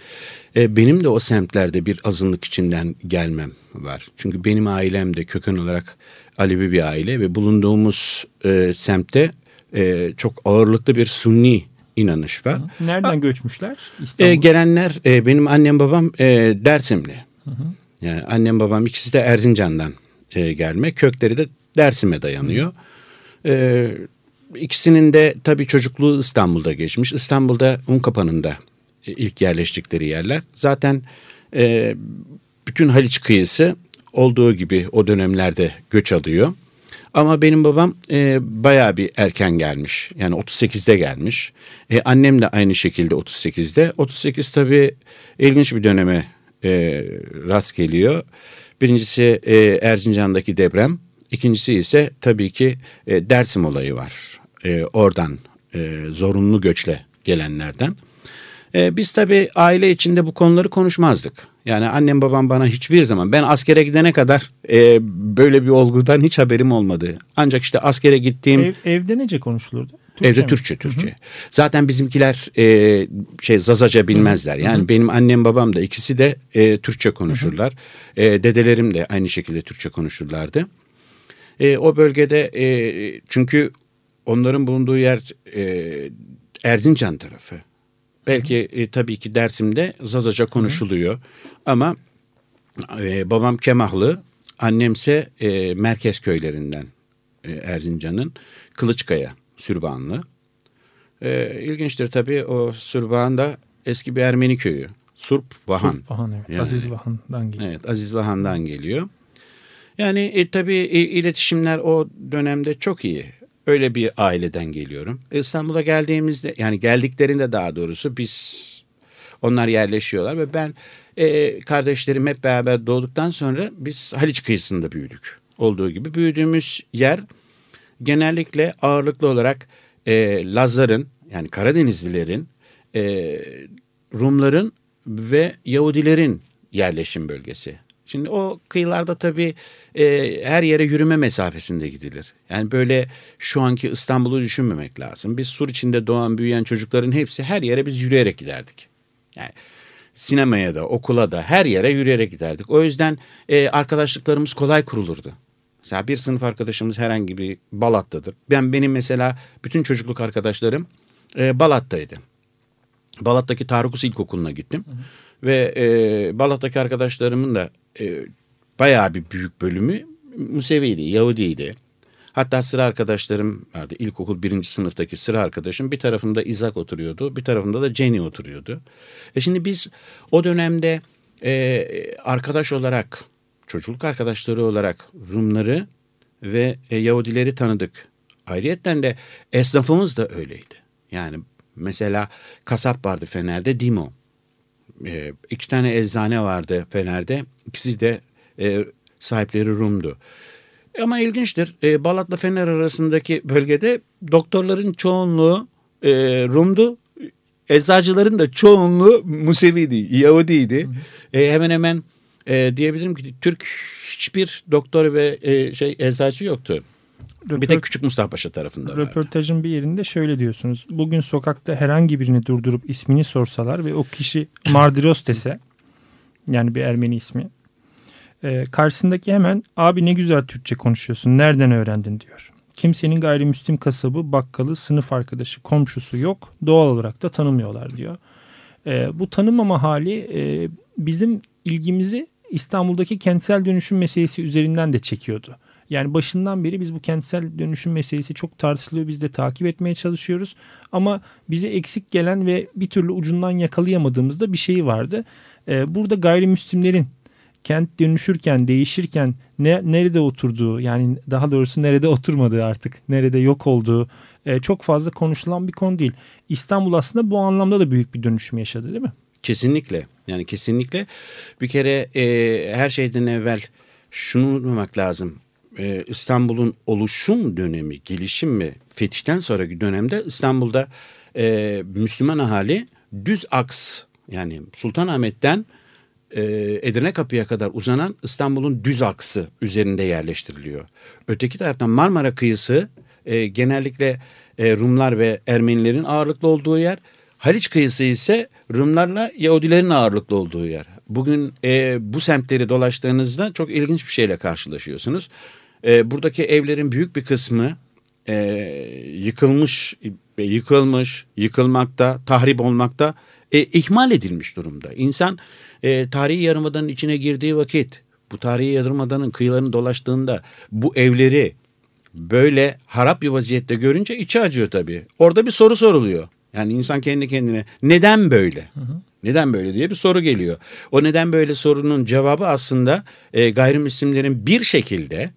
e, benim de o semtlerde bir azınlık içinden gelmem var. Çünkü benim ailem de köken olarak Alevi bir aile ve bulunduğumuz e, semtte e, çok ağırlıklı bir Sunni inanış var. Nereden ha, göçmüşler? E, gelenler e, benim annem babam e, Dersimli. Hı hı. Yani annem babam ikisi de Erzincan'dan e, gelme. Kökleri de Dersim'e dayanıyor. E, ikisinin de tabii çocukluğu İstanbul'da geçmiş. İstanbul'da Unkapanı'nda e, ilk yerleştikleri yerler. Zaten e, bütün Haliç kıyısı olduğu gibi o dönemlerde göç alıyor. Ama benim babam e, bayağı bir erken gelmiş. Yani 38'de gelmiş. E, annem de aynı şekilde 38'de. 38 tabii ilginç bir döneme e, rast geliyor. Birincisi e, Erzincan'daki deprem. İkincisi ise tabii ki e, Dersim olayı var. E, oradan e, zorunlu göçle gelenlerden. E, biz tabii aile içinde bu konuları konuşmazdık. Yani annem babam bana hiçbir zaman ben askere gidene kadar e, böyle bir olgudan hiç haberim olmadı. Ancak işte askere gittiğim... Ev, evde nece konuşulurdu? Türkçe Evde mi? Türkçe, Türkçe. Hı hı. Zaten bizimkiler e, şey Zazaca bilmezler. Yani hı hı. benim annem babam da ikisi de e, Türkçe konuşurlar. Hı hı. E, dedelerim de aynı şekilde Türkçe konuşurlardı. E, o bölgede e, çünkü onların bulunduğu yer e, Erzincan tarafı. Belki e, tabii ki Dersim'de Zazaca konuşuluyor. Hı hı. Ama e, babam Kemahlı, annemse e, merkez köylerinden e, Erzincan'ın Kılıçkaya. Sürbanlı. Ee, ilginçtir tabii o Sürban da eski bir Ermeni köyü. Surp Vahan. Surp Vahan evet. Yani, Aziz Vahan'dan geliyor. Evet Aziz Vahan'dan geliyor. Yani e, tabii e, iletişimler o dönemde çok iyi. Öyle bir aileden geliyorum. İstanbul'a geldiğimizde yani geldiklerinde daha doğrusu biz onlar yerleşiyorlar ve ben e, kardeşlerim hep beraber doğduktan sonra biz Haliç kıyısında büyüdük. Olduğu gibi büyüdüğümüz yer genellikle ağırlıklı olarak e, Lazların yani Karadenizlilerin, e, Rumların ve Yahudilerin yerleşim bölgesi. Şimdi o kıyılarda tabii e, her yere yürüme mesafesinde gidilir. Yani böyle şu anki İstanbul'u düşünmemek lazım. Biz sur içinde doğan büyüyen çocukların hepsi her yere biz yürüyerek giderdik. Yani sinemaya da okula da her yere yürüyerek giderdik. O yüzden e, arkadaşlıklarımız kolay kurulurdu. Mesela bir sınıf arkadaşımız herhangi bir Balat'tadır. Ben benim mesela bütün çocukluk arkadaşlarım e, Balat'taydı. Balat'taki Tarıkus İlkokulu'na gittim. Hı hı. Ve e, Balat'taki arkadaşlarımın da e, bayağı bir büyük bölümü Musevi'ydi, Yahudiydi. Hatta sıra arkadaşlarım vardı. İlkokul birinci sınıftaki sıra arkadaşım bir tarafında İzak oturuyordu. Bir tarafında da Jenny oturuyordu. E şimdi biz o dönemde e, arkadaş olarak çocukluk arkadaşları olarak Rumları ve e, Yahudileri tanıdık. Ayrıyeten de esnafımız da öyleydi. Yani mesela kasap vardı Fener'de Dimo. E, iki tane eczane vardı Fener'de. İkisi de e, sahipleri Rum'du. Ama ilginçtir. E, Balat'la Fener arasındaki bölgede doktorların çoğunluğu e, Rum'du. Eczacıların da çoğunluğu Museviydi, Yahudiydi. Hı. E, hemen hemen e, diyebilirim ki Türk hiçbir doktor ve e, şey eczacı yoktu. Bir tek Küçük Mustafa Paşa tarafında vardı. Röportajın bir yerinde şöyle diyorsunuz. Bugün sokakta herhangi birini durdurup ismini sorsalar ve o kişi Mardiros dese yani bir Ermeni ismi. E, karşısındaki hemen abi ne güzel Türkçe konuşuyorsun nereden öğrendin diyor. Kimsenin gayrimüslim kasabı, bakkalı, sınıf arkadaşı, komşusu yok. Doğal olarak da tanımıyorlar diyor. E, bu tanımama hali e, bizim ilgimizi İstanbul'daki kentsel dönüşüm meselesi üzerinden de çekiyordu. Yani başından beri biz bu kentsel dönüşüm meselesi çok tartışılıyor. Biz de takip etmeye çalışıyoruz. Ama bize eksik gelen ve bir türlü ucundan yakalayamadığımızda bir şey vardı. Ee, burada gayrimüslimlerin kent dönüşürken, değişirken ne, nerede oturduğu yani daha doğrusu nerede oturmadığı artık, nerede yok olduğu e, çok fazla konuşulan bir konu değil. İstanbul aslında bu anlamda da büyük bir dönüşüm yaşadı değil mi? Kesinlikle. Yani kesinlikle bir kere e, her şeyden evvel şunu unutmamak lazım. E, İstanbul'un oluşum dönemi, gelişim ve fetihten sonraki dönemde İstanbul'da e, Müslüman ahali düz aks yani Sultanahmet'ten e, Edirne Kapı'ya kadar uzanan İstanbul'un düz aksı üzerinde yerleştiriliyor. Öteki taraftan Marmara kıyısı e, genellikle e, Rumlar ve Ermenilerin ağırlıklı olduğu yer. Haliç kıyısı ise Rumlarla Yahudilerin ağırlıklı olduğu yer. Bugün e, bu semtleri dolaştığınızda çok ilginç bir şeyle karşılaşıyorsunuz. E, buradaki evlerin büyük bir kısmı e, yıkılmış, yıkılmış, yıkılmakta, tahrip olmakta, e, ihmal edilmiş durumda. İnsan e, tarihi yarımadanın içine girdiği vakit, bu tarihi yarımadanın kıyılarını dolaştığında bu evleri böyle harap bir vaziyette görünce içi acıyor tabii. Orada bir soru soruluyor. Yani insan kendi kendine neden böyle? Hı hı. Neden böyle diye bir soru geliyor. O neden böyle sorunun cevabı aslında e, gayrimüslimlerin bir şekilde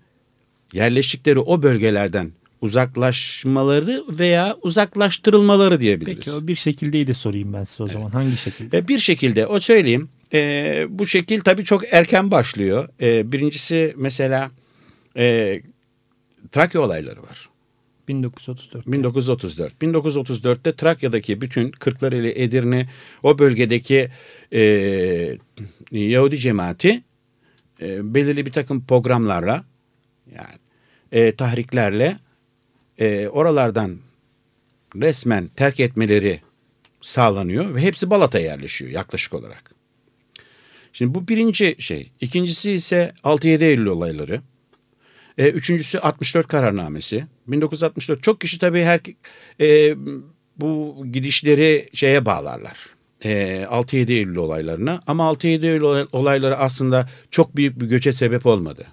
yerleştikleri o bölgelerden uzaklaşmaları veya uzaklaştırılmaları diyebiliriz. Peki o bir şekildeydi sorayım ben size o zaman. Evet. Hangi şekilde? E, bir şekilde o söyleyeyim. E, bu şekil tabii çok erken başlıyor. E, birincisi mesela e, Trakya olayları var. 1934. 1934. 1934'te Trakya'daki bütün Kırklareli, Edirne o bölgedeki e, Yahudi cemaati e, belirli bir takım programlarla yani e, tahriklerle e, oralardan resmen terk etmeleri sağlanıyor ve hepsi Balat'a yerleşiyor yaklaşık olarak. Şimdi bu birinci şey. İkincisi ise 6-7 Eylül olayları. E, üçüncüsü 64 kararnamesi. 1964 çok kişi tabii her e, bu gidişleri şeye bağlarlar. E, 6-7 Eylül olaylarına ama 6-7 Eylül olayları aslında çok büyük bir göçe sebep olmadı.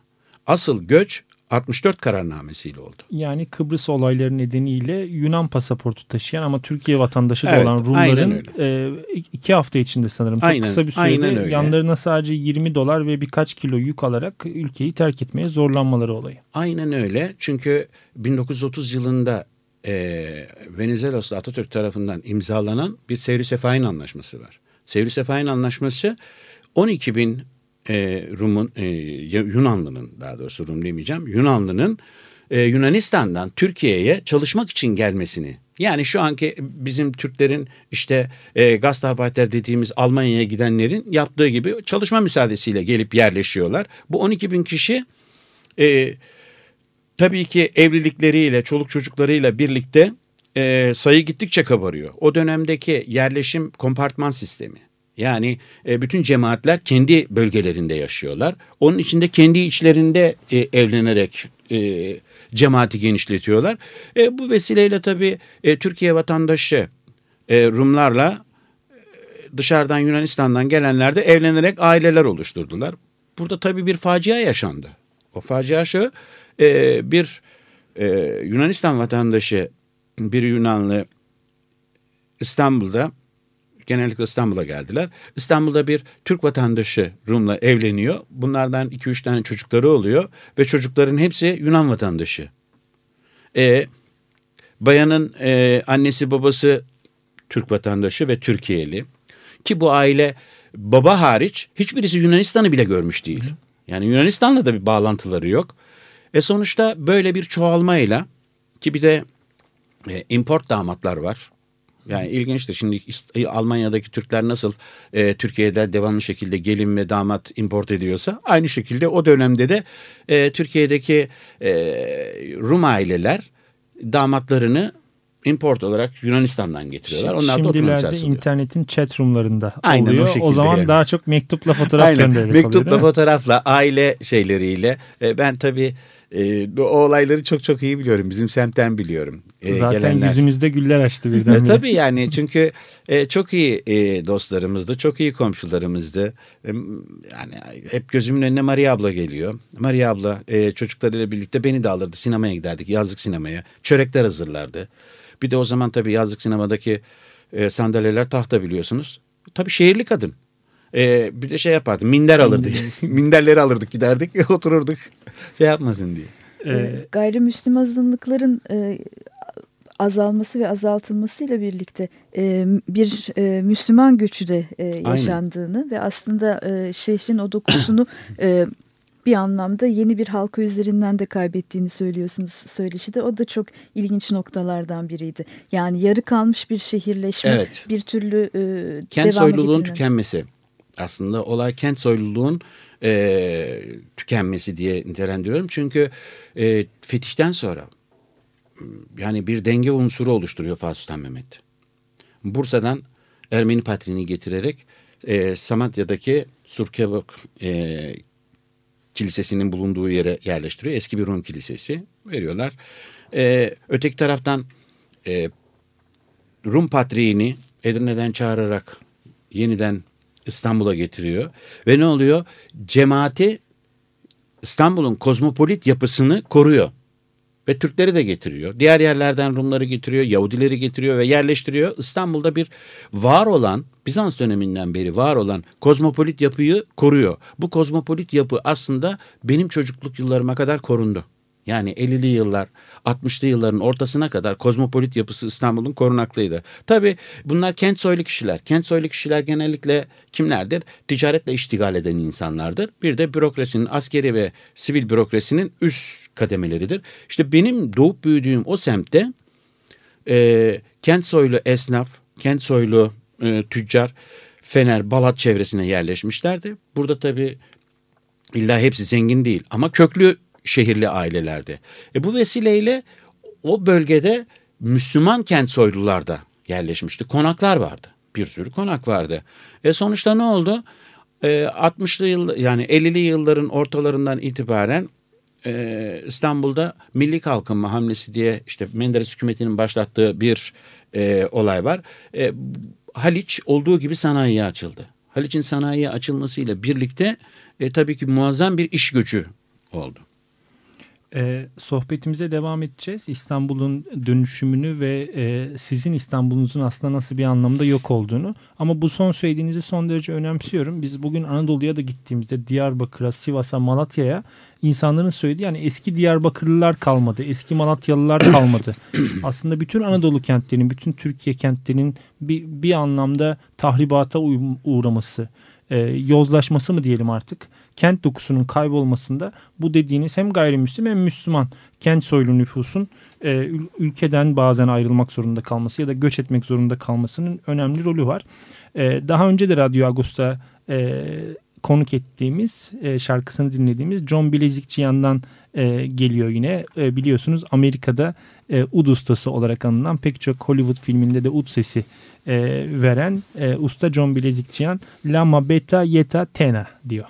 Asıl göç 64 kararnamesiyle oldu. Yani Kıbrıs olayları nedeniyle Yunan pasaportu taşıyan ama Türkiye vatandaşı evet, da olan Rumların e, iki hafta içinde sanırım çok aynen, kısa bir sürede yanlarına sadece 20 dolar ve birkaç kilo yük alarak ülkeyi terk etmeye zorlanmaları olayı. Aynen öyle çünkü 1930 yılında e, Venizelos Atatürk tarafından imzalanan bir Sevri Sefahin Anlaşması var. Sevri Sefahin Anlaşması 12 bin e, Rum'un e, Yunanlı'nın daha doğrusu Rum demeyeceğim Yunanlı'nın e, Yunanistan'dan Türkiye'ye çalışmak için gelmesini yani şu anki bizim Türklerin işte e, Gastarbeiter dediğimiz Almanya'ya gidenlerin yaptığı gibi çalışma müsaadesiyle gelip yerleşiyorlar. Bu 12 bin kişi e, tabii ki evlilikleriyle çoluk çocuklarıyla birlikte e, sayı gittikçe kabarıyor. O dönemdeki yerleşim kompartman sistemi yani e, bütün cemaatler kendi bölgelerinde yaşıyorlar. Onun içinde kendi içlerinde e, evlenerek e, cemaati genişletiyorlar. E, bu vesileyle tabii e, Türkiye vatandaşı e, Rumlarla e, dışarıdan Yunanistan'dan gelenler de evlenerek aileler oluşturdular. Burada tabii bir facia yaşandı. O facia şu e, bir e, Yunanistan vatandaşı bir Yunanlı İstanbul'da genellikle İstanbul'a geldiler. İstanbul'da bir Türk vatandaşı Rum'la evleniyor. Bunlardan 2-3 tane çocukları oluyor ve çocukların hepsi Yunan vatandaşı. E, bayanın e, annesi babası Türk vatandaşı ve Türkiye'li. Ki bu aile baba hariç hiçbirisi Yunanistan'ı bile görmüş değil. Yani Yunanistan'la da bir bağlantıları yok. E sonuçta böyle bir çoğalmayla ki bir de e, import damatlar var. Yani ilginçtir. Şimdi İst- Almanya'daki Türkler nasıl e, Türkiye'de devamlı şekilde gelin ve damat import ediyorsa aynı şekilde o dönemde de e, Türkiye'deki e, Rum aileler damatlarını import olarak Yunanistan'dan getiriyorlar. Onlar da Şimdilerde internetin chat roomlarında Aynen o oluyor. şekilde O, zaman yani. daha çok mektupla fotoğraf Aynen. göndererek oluyor Mektupla mi? fotoğrafla aile şeyleriyle E, ben tabii e, bu- o olayları çok çok iyi biliyorum. Bizim semtten biliyorum. E, Zaten gelenler. yüzümüzde güller açtı birden. E, tabii yani çünkü e, çok iyi e, dostlarımızdı, çok iyi komşularımızdı. E, yani hep gözümün önüne Maria abla geliyor. Maria abla e, çocuklarıyla birlikte beni de alırdı. Sinemaya giderdik, yazlık sinemaya. Çörekler hazırlardı. Bir de o zaman tabii yazlık sinemadaki e, sandalyeler tahta biliyorsunuz. Tabii şehirli kadın. E, bir de şey yapardı, minder alırdı. Minderleri alırdık, giderdik, otururduk. Şey yapmasın diye. E, gayrimüslim azınlıkların e, azalması ve azaltılmasıyla birlikte e, bir e, Müslüman göçü de e, yaşandığını ve aslında e, şehrin o dokusunu e, bir anlamda yeni bir halka üzerinden de kaybettiğini söylüyorsunuz söyleşide. O da çok ilginç noktalardan biriydi. Yani yarı kalmış bir şehirleşme Evet. bir türlü e, Kent soyluluğun tükenmesi. Aslında olay kent soyluluğun e, tükenmesi diye nitelendiriyorum. Çünkü e, fetihten sonra yani bir denge unsuru oluşturuyor Fatih Sultan Mehmet. Bursa'dan Ermeni patriğini getirerek e, Samatya'daki Surkevok e, kilisesinin bulunduğu yere yerleştiriyor. Eski bir Rum kilisesi veriyorlar. E, öteki taraftan e, Rum patriğini Edirne'den çağırarak yeniden İstanbul'a getiriyor. Ve ne oluyor? Cemaati İstanbul'un kozmopolit yapısını koruyor. Ve Türkleri de getiriyor. Diğer yerlerden Rumları getiriyor, Yahudileri getiriyor ve yerleştiriyor. İstanbul'da bir var olan, Bizans döneminden beri var olan kozmopolit yapıyı koruyor. Bu kozmopolit yapı aslında benim çocukluk yıllarıma kadar korundu. Yani 50'li yıllar, 60'lı yılların ortasına kadar kozmopolit yapısı İstanbul'un korunaklıydı. Tabii bunlar kent soylu kişiler. Kent soylu kişiler genellikle kimlerdir? Ticaretle iştigal eden insanlardır. Bir de bürokrasinin, askeri ve sivil bürokrasinin üst kademeleridir. İşte benim doğup büyüdüğüm o semtte e, kent soylu esnaf, kent soylu e, tüccar Fener, Balat çevresine yerleşmişlerdi. Burada tabii illa hepsi zengin değil ama köklü şehirli ailelerde. E bu vesileyle o bölgede Müslüman kent soylular da yerleşmişti. Konaklar vardı. Bir sürü konak vardı. E sonuçta ne oldu? E, 60'lı yıl yani 50'li yılların ortalarından itibaren e, İstanbul'da Milli Kalkınma Hamlesi diye işte Menderes hükümetinin başlattığı bir e, olay var. E, Haliç olduğu gibi sanayiye açıldı. Haliç'in sanayiye açılmasıyla birlikte e, tabii ki muazzam bir iş göçü oldu. Ee, sohbetimize devam edeceğiz. İstanbul'un dönüşümünü ve e, sizin İstanbul'unuzun aslında nasıl bir anlamda yok olduğunu. Ama bu son söylediğinizi son derece önemsiyorum. Biz bugün Anadolu'ya da gittiğimizde Diyarbakır'a, Sivas'a, Malatya'ya insanların söylediği yani eski Diyarbakırlılar kalmadı, eski Malatyalılar kalmadı. aslında bütün Anadolu kentlerinin, bütün Türkiye kentlerinin bir, bir anlamda tahribata uğ- uğraması, e, yozlaşması mı diyelim artık kent dokusunun kaybolmasında bu dediğiniz hem gayrimüslim hem Müslüman kent soylu nüfusun e, ül- ülkeden bazen ayrılmak zorunda kalması ya da göç etmek zorunda kalmasının önemli rolü var. E, daha önce de Radyo Agos'ta e, konuk ettiğimiz e, şarkısını dinlediğimiz John Bilezikçiyan'dan e, geliyor yine. E, biliyorsunuz Amerika'da e, ud ustası olarak anılan pek çok Hollywood filminde de ud sesi e, veren e, usta John Bilezikçiyan Lama Beta Yeta Tena diyor.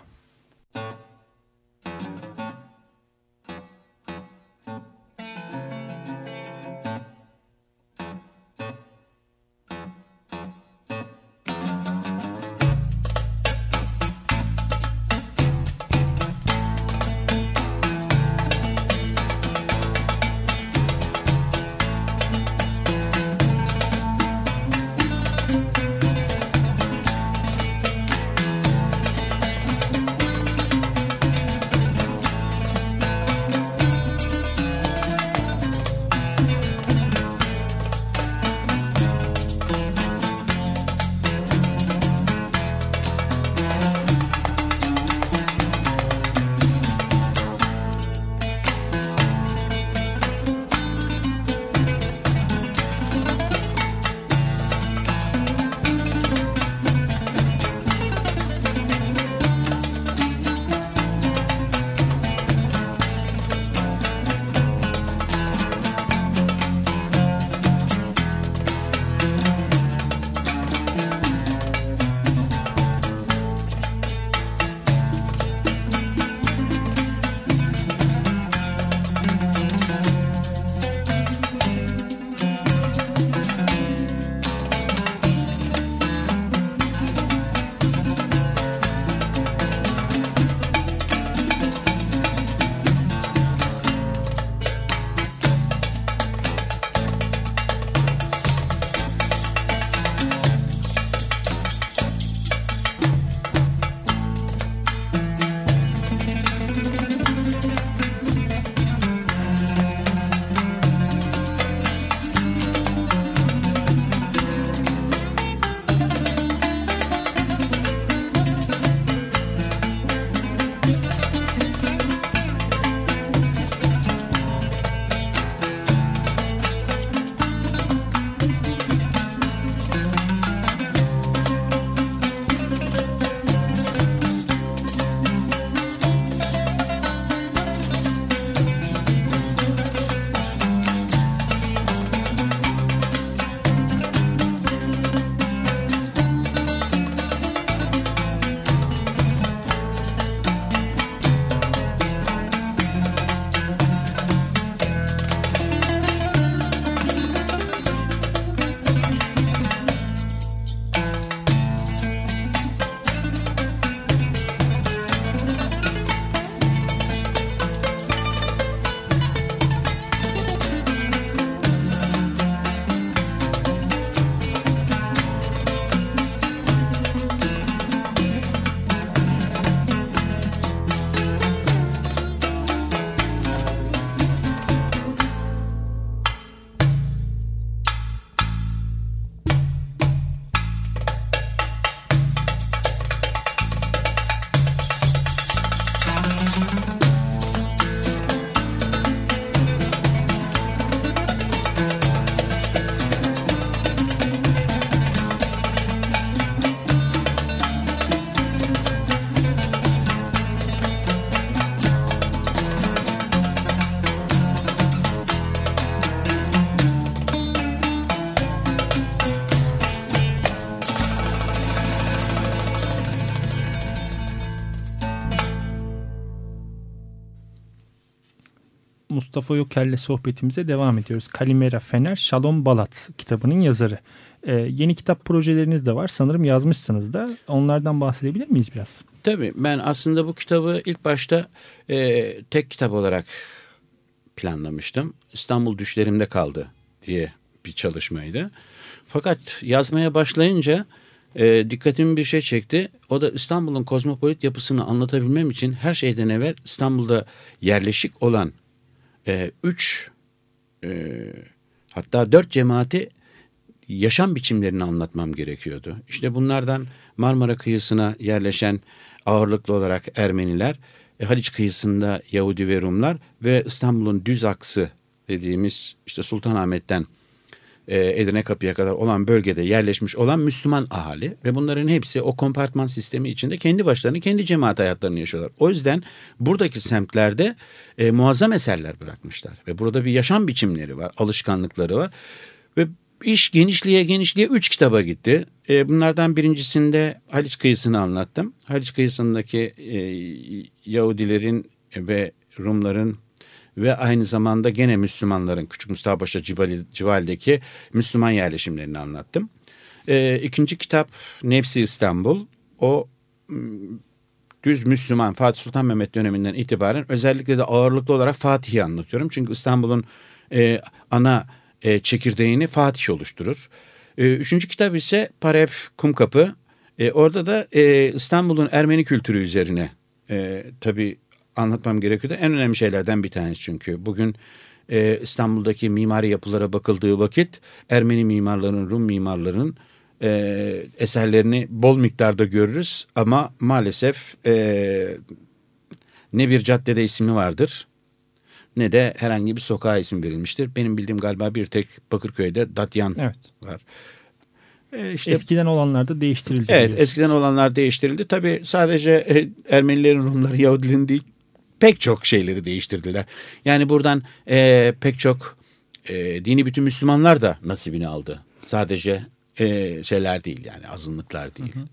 Mustafa Yokel'le sohbetimize devam ediyoruz. Kalimera Fener Şalom Balat kitabının yazarı. Ee, yeni kitap projeleriniz de var. Sanırım yazmışsınız da. Onlardan bahsedebilir miyiz biraz? Tabii ben aslında bu kitabı ilk başta e, tek kitap olarak planlamıştım. İstanbul Düşlerimde Kaldı diye bir çalışmaydı. Fakat yazmaya başlayınca e, dikkatimi bir şey çekti. O da İstanbul'un kozmopolit yapısını anlatabilmem için her şeyden evvel İstanbul'da yerleşik olan e, üç e, hatta dört cemaati yaşam biçimlerini anlatmam gerekiyordu. İşte bunlardan Marmara kıyısına yerleşen ağırlıklı olarak Ermeniler, e, Haliç kıyısında Yahudi ve Rumlar ve İstanbul'un düz aksı dediğimiz işte Sultanahmet'ten e, Edirne Kapı'ya kadar olan bölgede yerleşmiş olan Müslüman ahali ve bunların hepsi o kompartman sistemi içinde kendi başlarını kendi cemaat hayatlarını yaşıyorlar. O yüzden buradaki semtlerde e, muazzam eserler bırakmışlar ve burada bir yaşam biçimleri var, alışkanlıkları var ve iş genişliğe genişliğe üç kitaba gitti. E, bunlardan birincisinde Haliç kıyısını anlattım. Haliç kıyısındaki e, Yahudilerin ve Rumların ve aynı zamanda gene Müslümanların Küçük Mustafa Paşa Cival'deki Müslüman yerleşimlerini anlattım. E, ikinci kitap Nefsi İstanbul. O düz Müslüman Fatih Sultan Mehmet döneminden itibaren özellikle de ağırlıklı olarak Fatih'i anlatıyorum. Çünkü İstanbul'un e, ana e, çekirdeğini Fatih oluşturur. E, üçüncü kitap ise Paref Kumkapı. E, orada da e, İstanbul'un Ermeni kültürü üzerine e, tabii anlatmam gerekiyor en önemli şeylerden bir tanesi çünkü. Bugün e, İstanbul'daki mimari yapılara bakıldığı vakit Ermeni mimarların, Rum mimarların e, eserlerini bol miktarda görürüz. Ama maalesef e, ne bir caddede ismi vardır ne de herhangi bir sokağa isim verilmiştir. Benim bildiğim galiba bir tek Bakırköy'de Datyan evet. var. E işte, eskiden olanlar da değiştirildi. Evet diyorsun. eskiden olanlar değiştirildi. Tabii sadece e, Ermenilerin, Rumların, Yahudilerin değil pek çok şeyleri değiştirdiler. Yani buradan e, pek çok e, dini bütün Müslümanlar da nasibini aldı. Sadece e, şeyler değil yani azınlıklar değil. Hı hı.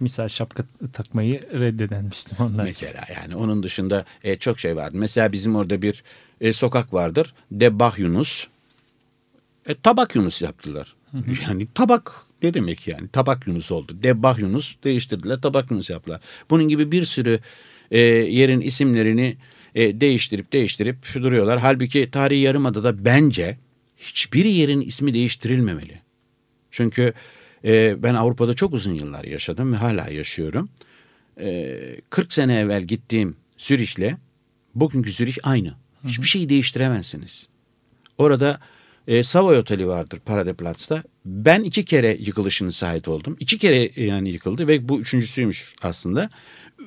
Misal şapka takmayı reddeden Müslümanlar. Mesela yani onun dışında e, çok şey vardı. Mesela bizim orada bir e, sokak vardır. Debah Yunus. E, tabak Yunus yaptılar. Hı hı. Yani tabak ne demek yani? Tabak Yunus oldu. Debah Yunus değiştirdiler. Tabak Yunus yaptılar. Bunun gibi bir sürü e, yerin isimlerini e, değiştirip değiştirip duruyorlar. Halbuki tarihi yarımadada bence hiçbir yerin ismi değiştirilmemeli. Çünkü e, ben Avrupa'da çok uzun yıllar yaşadım ve hala yaşıyorum. E, 40 sene evvel gittiğim Zürih'le bugünkü Zürih aynı. Hiçbir şeyi değiştiremezsiniz. Orada e, Savoy Oteli vardır Paradeplatz'ta. Ben iki kere yıkılışını şahit oldum. İki kere yani yıkıldı ve bu üçüncüsüymüş aslında.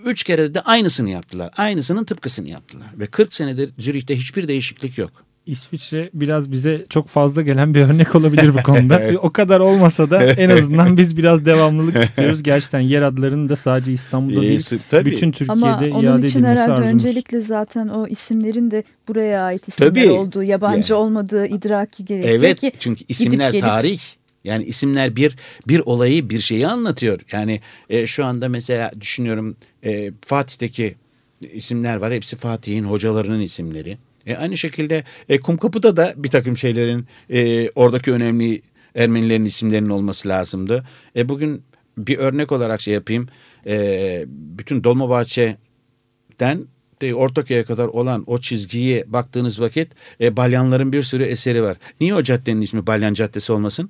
Üç kere de aynısını yaptılar. Aynısının tıpkısını yaptılar. Ve 40 senedir Zürih'te hiçbir değişiklik yok. İsviçre biraz bize çok fazla gelen bir örnek olabilir bu konuda. o kadar olmasa da en azından biz biraz devamlılık istiyoruz. Gerçekten yer adlarının da sadece İstanbul'da değil Tabii. bütün Türkiye'de Ama iade onun için herhalde arzumuz. öncelikle zaten o isimlerin de buraya ait isimler Tabii. olduğu, yabancı yani. olmadığı idraki gerekiyor evet, ki. çünkü isimler gelip... tarih. Yani isimler bir bir olayı bir şeyi anlatıyor. Yani e, şu anda mesela düşünüyorum e, Fatih'teki isimler var. Hepsi Fatih'in hocalarının isimleri. E, aynı şekilde e, Kumkapı'da da bir takım şeylerin e, oradaki önemli Ermenilerin isimlerinin olması lazımdı. E, bugün bir örnek olarak şey yapayım. E, bütün Dolmabahçe'den de Ortaköy'e kadar olan o çizgiye baktığınız vakit e, Balyanların bir sürü eseri var. Niye o caddenin ismi Balyan Caddesi olmasın?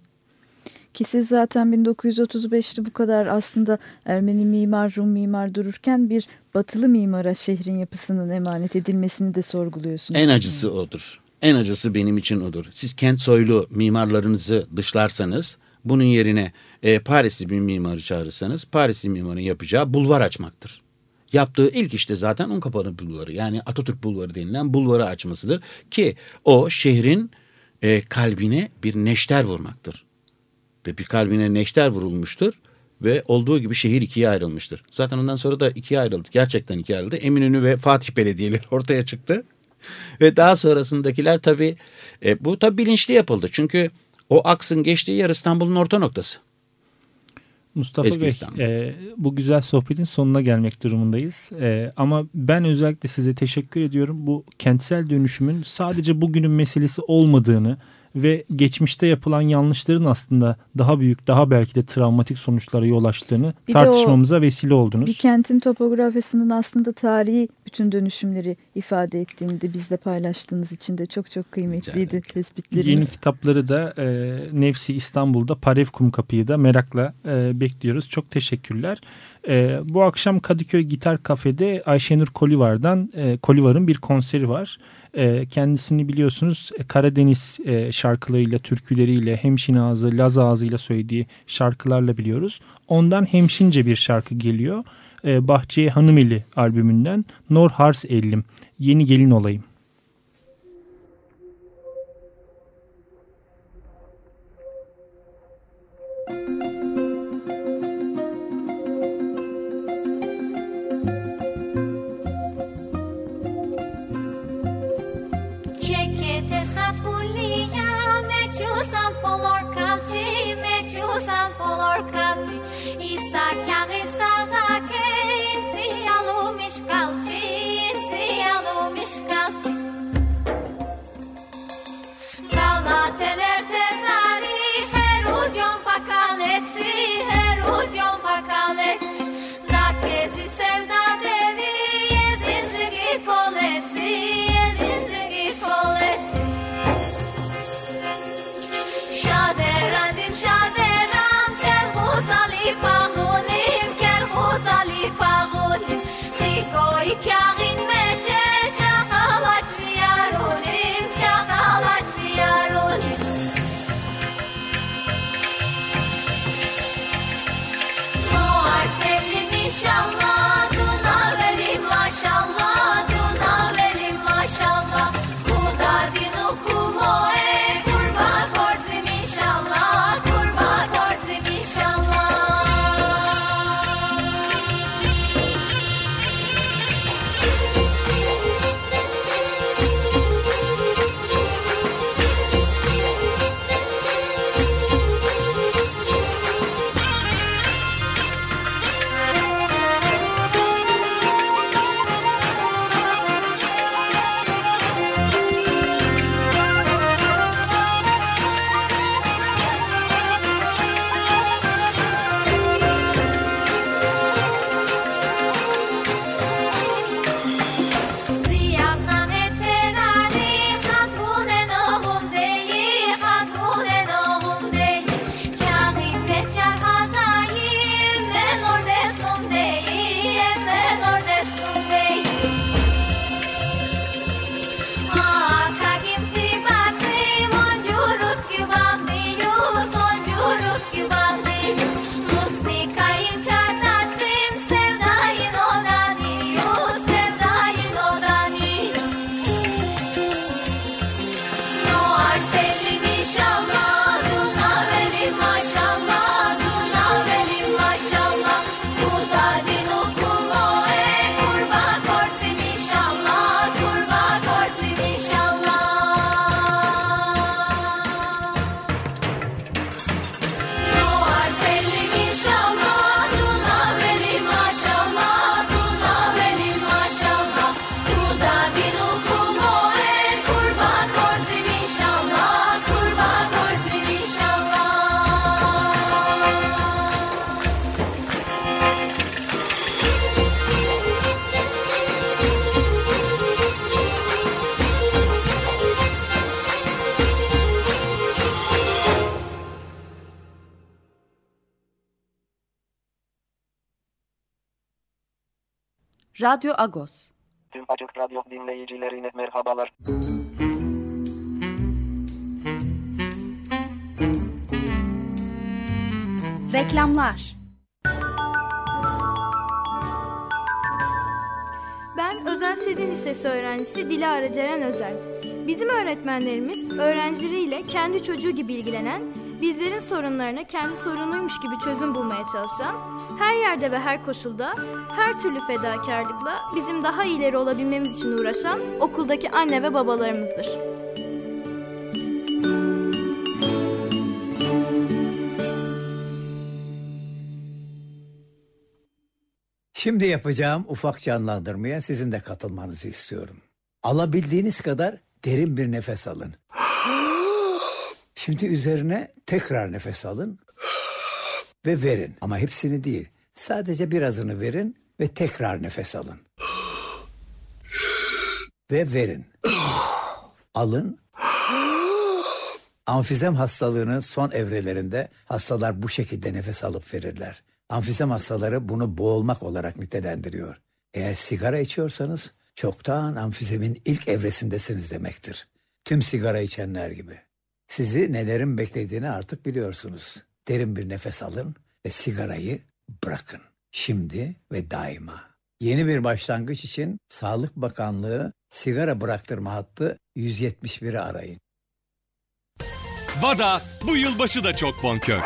Ki siz zaten 1935'te bu kadar aslında Ermeni mimar, Rum mimar dururken bir batılı mimara şehrin yapısının emanet edilmesini de sorguluyorsunuz. En acısı odur. En acısı benim için odur. Siz kent soylu mimarlarınızı dışlarsanız bunun yerine e, Parisli bir mimarı çağırırsanız Parisli mimarın yapacağı bulvar açmaktır. Yaptığı ilk işte zaten Unkapanı bulvarı yani Atatürk bulvarı denilen bulvarı açmasıdır ki o şehrin e, kalbine bir neşter vurmaktır ve bir kalbine neşter vurulmuştur ve olduğu gibi şehir ikiye ayrılmıştır. Zaten ondan sonra da ikiye ayrıldı. Gerçekten ikiye ayrıldı. Eminönü ve Fatih Belediyeleri ortaya çıktı. Ve daha sonrasındakiler tabii e, bu tabii bilinçli yapıldı. Çünkü o aksın geçtiği yer İstanbul'un orta noktası. Mustafa Eski Bey, İstanbul. e, bu güzel sohbetin sonuna gelmek durumundayız. E, ama ben özellikle size teşekkür ediyorum. Bu kentsel dönüşümün sadece bugünün meselesi olmadığını ve geçmişte yapılan yanlışların aslında daha büyük, daha belki de travmatik sonuçlara yol açtığını Bir de o- tartışmamıza vesile oldunuz. Bir kentin topografisinin aslında tarihi bütün dönüşümleri ifade ettiğini de bizle paylaştığınız için de çok çok kıymetliydi tespitleriniz. Yeni kitapları da e, Nefsi İstanbul'da Parev Kumkapı'yı da merakla e, bekliyoruz. Çok teşekkürler. E, bu akşam Kadıköy Gitar Kafe'de Ayşenur Kolivar'dan e, Kolivar'ın bir konseri var. E, kendisini biliyorsunuz e, Karadeniz e, şarkılarıyla, türküleriyle, hemşin ağzı, Laz ağzıyla söylediği şarkılarla biliyoruz. Ondan hemşince bir şarkı geliyor. Bahçeye Hanımeli albümünden Nor Hars Ellim, Yeni Gelin Olayım. Radyo Agos. Tüm Açık Radyo dinleyicilerine merhabalar. Reklamlar. Ben Özel Sezin Lisesi öğrencisi Dilara Ceren Özel. Bizim öğretmenlerimiz öğrencileriyle kendi çocuğu gibi ilgilenen, bizlerin sorunlarına kendi sorunuymuş gibi çözüm bulmaya çalışan, her yerde ve her koşulda, her türlü fedakarlıkla bizim daha ileri olabilmemiz için uğraşan okuldaki anne ve babalarımızdır. Şimdi yapacağım ufak canlandırmaya sizin de katılmanızı istiyorum. Alabildiğiniz kadar derin bir nefes alın. Şimdi üzerine tekrar nefes alın ve verin. Ama hepsini değil. Sadece birazını verin ve tekrar nefes alın. Ve verin. Alın. Amfizem hastalığının son evrelerinde hastalar bu şekilde nefes alıp verirler. Amfizem hastaları bunu boğulmak olarak nitelendiriyor. Eğer sigara içiyorsanız çoktan amfizemin ilk evresindesiniz demektir. Tüm sigara içenler gibi. Sizi nelerin beklediğini artık biliyorsunuz. Derin bir nefes alın ve sigarayı bırakın. Şimdi ve daima. Yeni bir başlangıç için Sağlık Bakanlığı sigara bıraktırma hattı 171'i arayın. Vada bu yılbaşı da çok bonkör.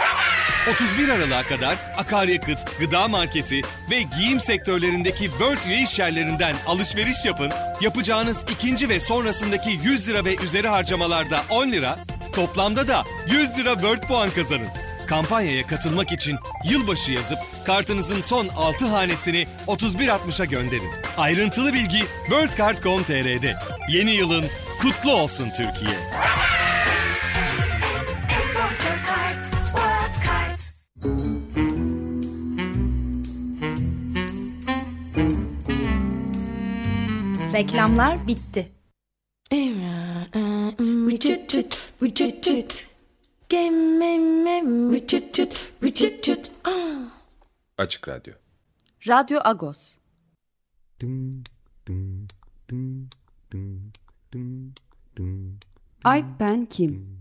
31 Aralık'a kadar akaryakıt, gıda marketi ve giyim sektörlerindeki World üye iş yerlerinden alışveriş yapın. Yapacağınız ikinci ve sonrasındaki 100 lira ve üzeri harcamalarda 10 lira, toplamda da 100 lira World puan kazanın. Kampanyaya katılmak için yılbaşı yazıp kartınızın son 6 hanesini 3160'a gönderin. Ayrıntılı bilgi worldcard.com.tr'de. Yeni yılın kutlu olsun Türkiye. Reklamlar bitti. Açık Radyo. Radyo Agos. Ay ben kim?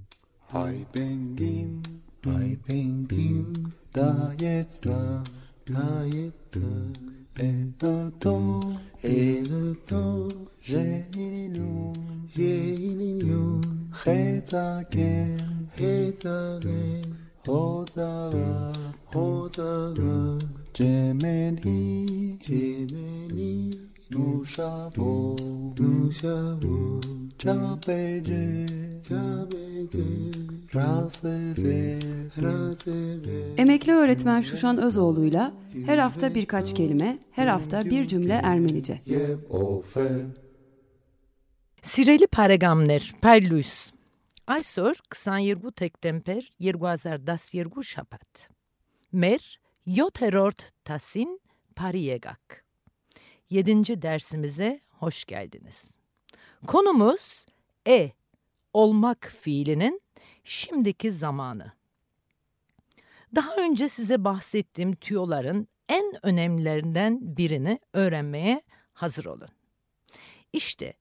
Hai ben kim? Hai ben kim? Da jetzt da, da jetzt da. Et un temps, et le temps, j'ai l'ignon, j'ai l'ignon, rétaquer, rétaquer, rotara, rotara, j'ai meni, j'ai meni, chetaken. Hozara, hozara. Gemeni, gemeni. Nous chavo, nous chavo. Çabece, çabece. Rasere, rasere. Emekli öğretmen Şuşan Özoğlu'yla her hafta birkaç kelime, her hafta bir cümle Ermenice. Սիրելի բարեկամներ, Փայլույս։ Այսօր 22 դեկտեմբեր 2012 շաբաթ։ Մեր 7-րդ տասին Parı եկակ։ 7. dersimize hoş geldiniz. Konumuz e olmak fiilinin şimdiki zamanı. Daha önce size bahsettiğim tüyoların en önemlilerinden birini öğrenmeye hazır olun. İşte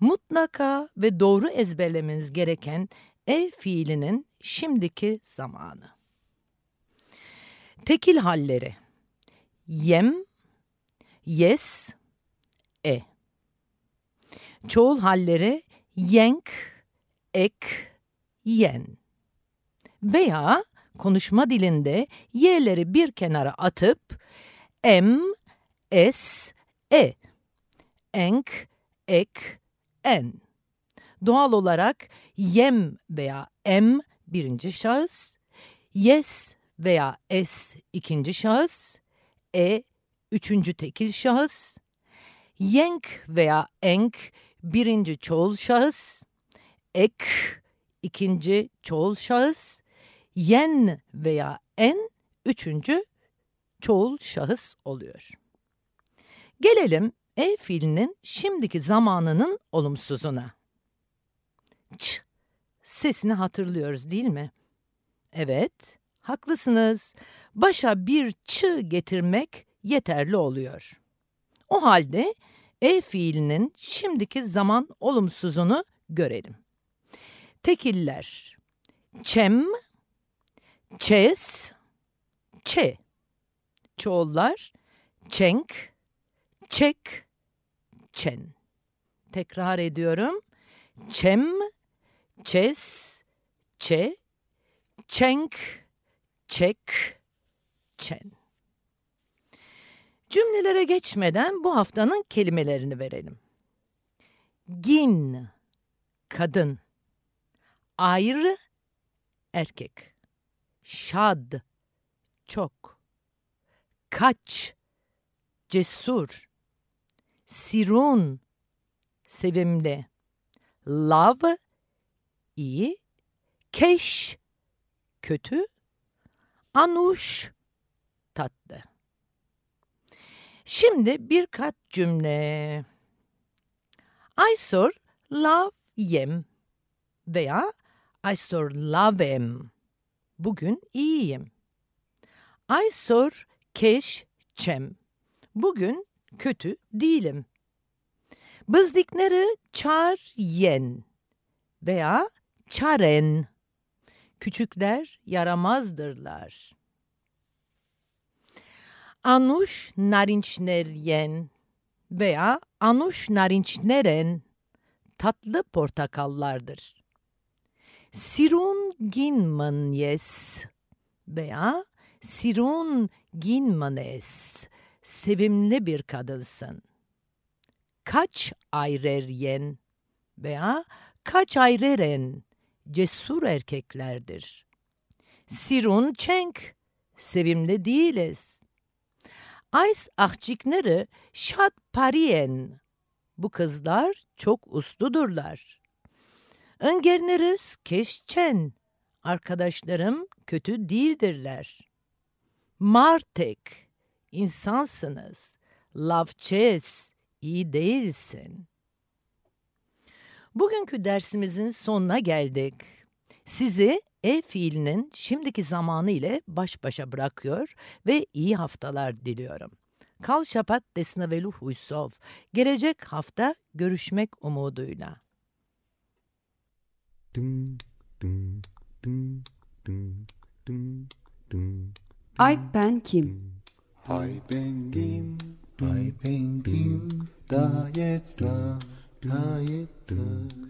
mutlaka ve doğru ezberlemeniz gereken e fiilinin şimdiki zamanı. Tekil halleri yem, yes. Çoğul halleri yenk, ek, yen. Veya konuşma dilinde y'leri bir kenara atıp m, s, e. Enk, ek, en. Doğal olarak yem veya em birinci şahıs, yes veya s ikinci şahıs, e üçüncü tekil şahıs, yenk veya enk birinci çoğul şahıs, ek ikinci çoğul şahıs, yen veya en üçüncü çoğul şahıs oluyor. Gelelim e fiilinin şimdiki zamanının olumsuzuna. Ç sesini hatırlıyoruz değil mi? Evet, haklısınız. Başa bir ç getirmek yeterli oluyor. O halde e fiilinin şimdiki zaman olumsuzunu görelim. Tekiller çem, çes, çe. Çoğullar çenk, çek, çen. Tekrar ediyorum. Çem, çes, çe, çenk, çek, çen. Cümlelere geçmeden bu haftanın kelimelerini verelim. Gin, kadın. Ayrı, erkek. Şad, çok. Kaç, cesur. Sirun, sevimli. Love, iyi. Keş, kötü. Anuş, tatlı. Şimdi birkaç cümle. Aysor love yem veya Aysor lavem. Bugün iyiyim. Aysor keş çem. Bugün kötü değilim. Bızdikleri çar yen veya çaren. Küçükler yaramazdırlar. Anuş narinçneryen veya anuş narinçneren tatlı portakallardır. Sirun ginmanyes veya Sirun ginmanes sevimli bir kadınsın. Kaç ayreryen veya kaç ayreren cesur erkeklerdir. Sirun çenk sevimli değiliz. Ays ahçikleri şat pariyen. Bu kızlar çok usludurlar. Öngerneriz keşçen. Arkadaşlarım kötü değildirler. Martek, insansınız. Lavçes, iyi değilsin. Bugünkü dersimizin sonuna geldik. Sizi e fiilinin şimdiki zamanı ile baş başa bırakıyor ve iyi haftalar diliyorum. Kal şapat desnavelu huysov. Gelecek hafta görüşmek umuduyla. Ay ben kim? Hai ben kim, hai ben kim, da jetzt da, da jetzt da,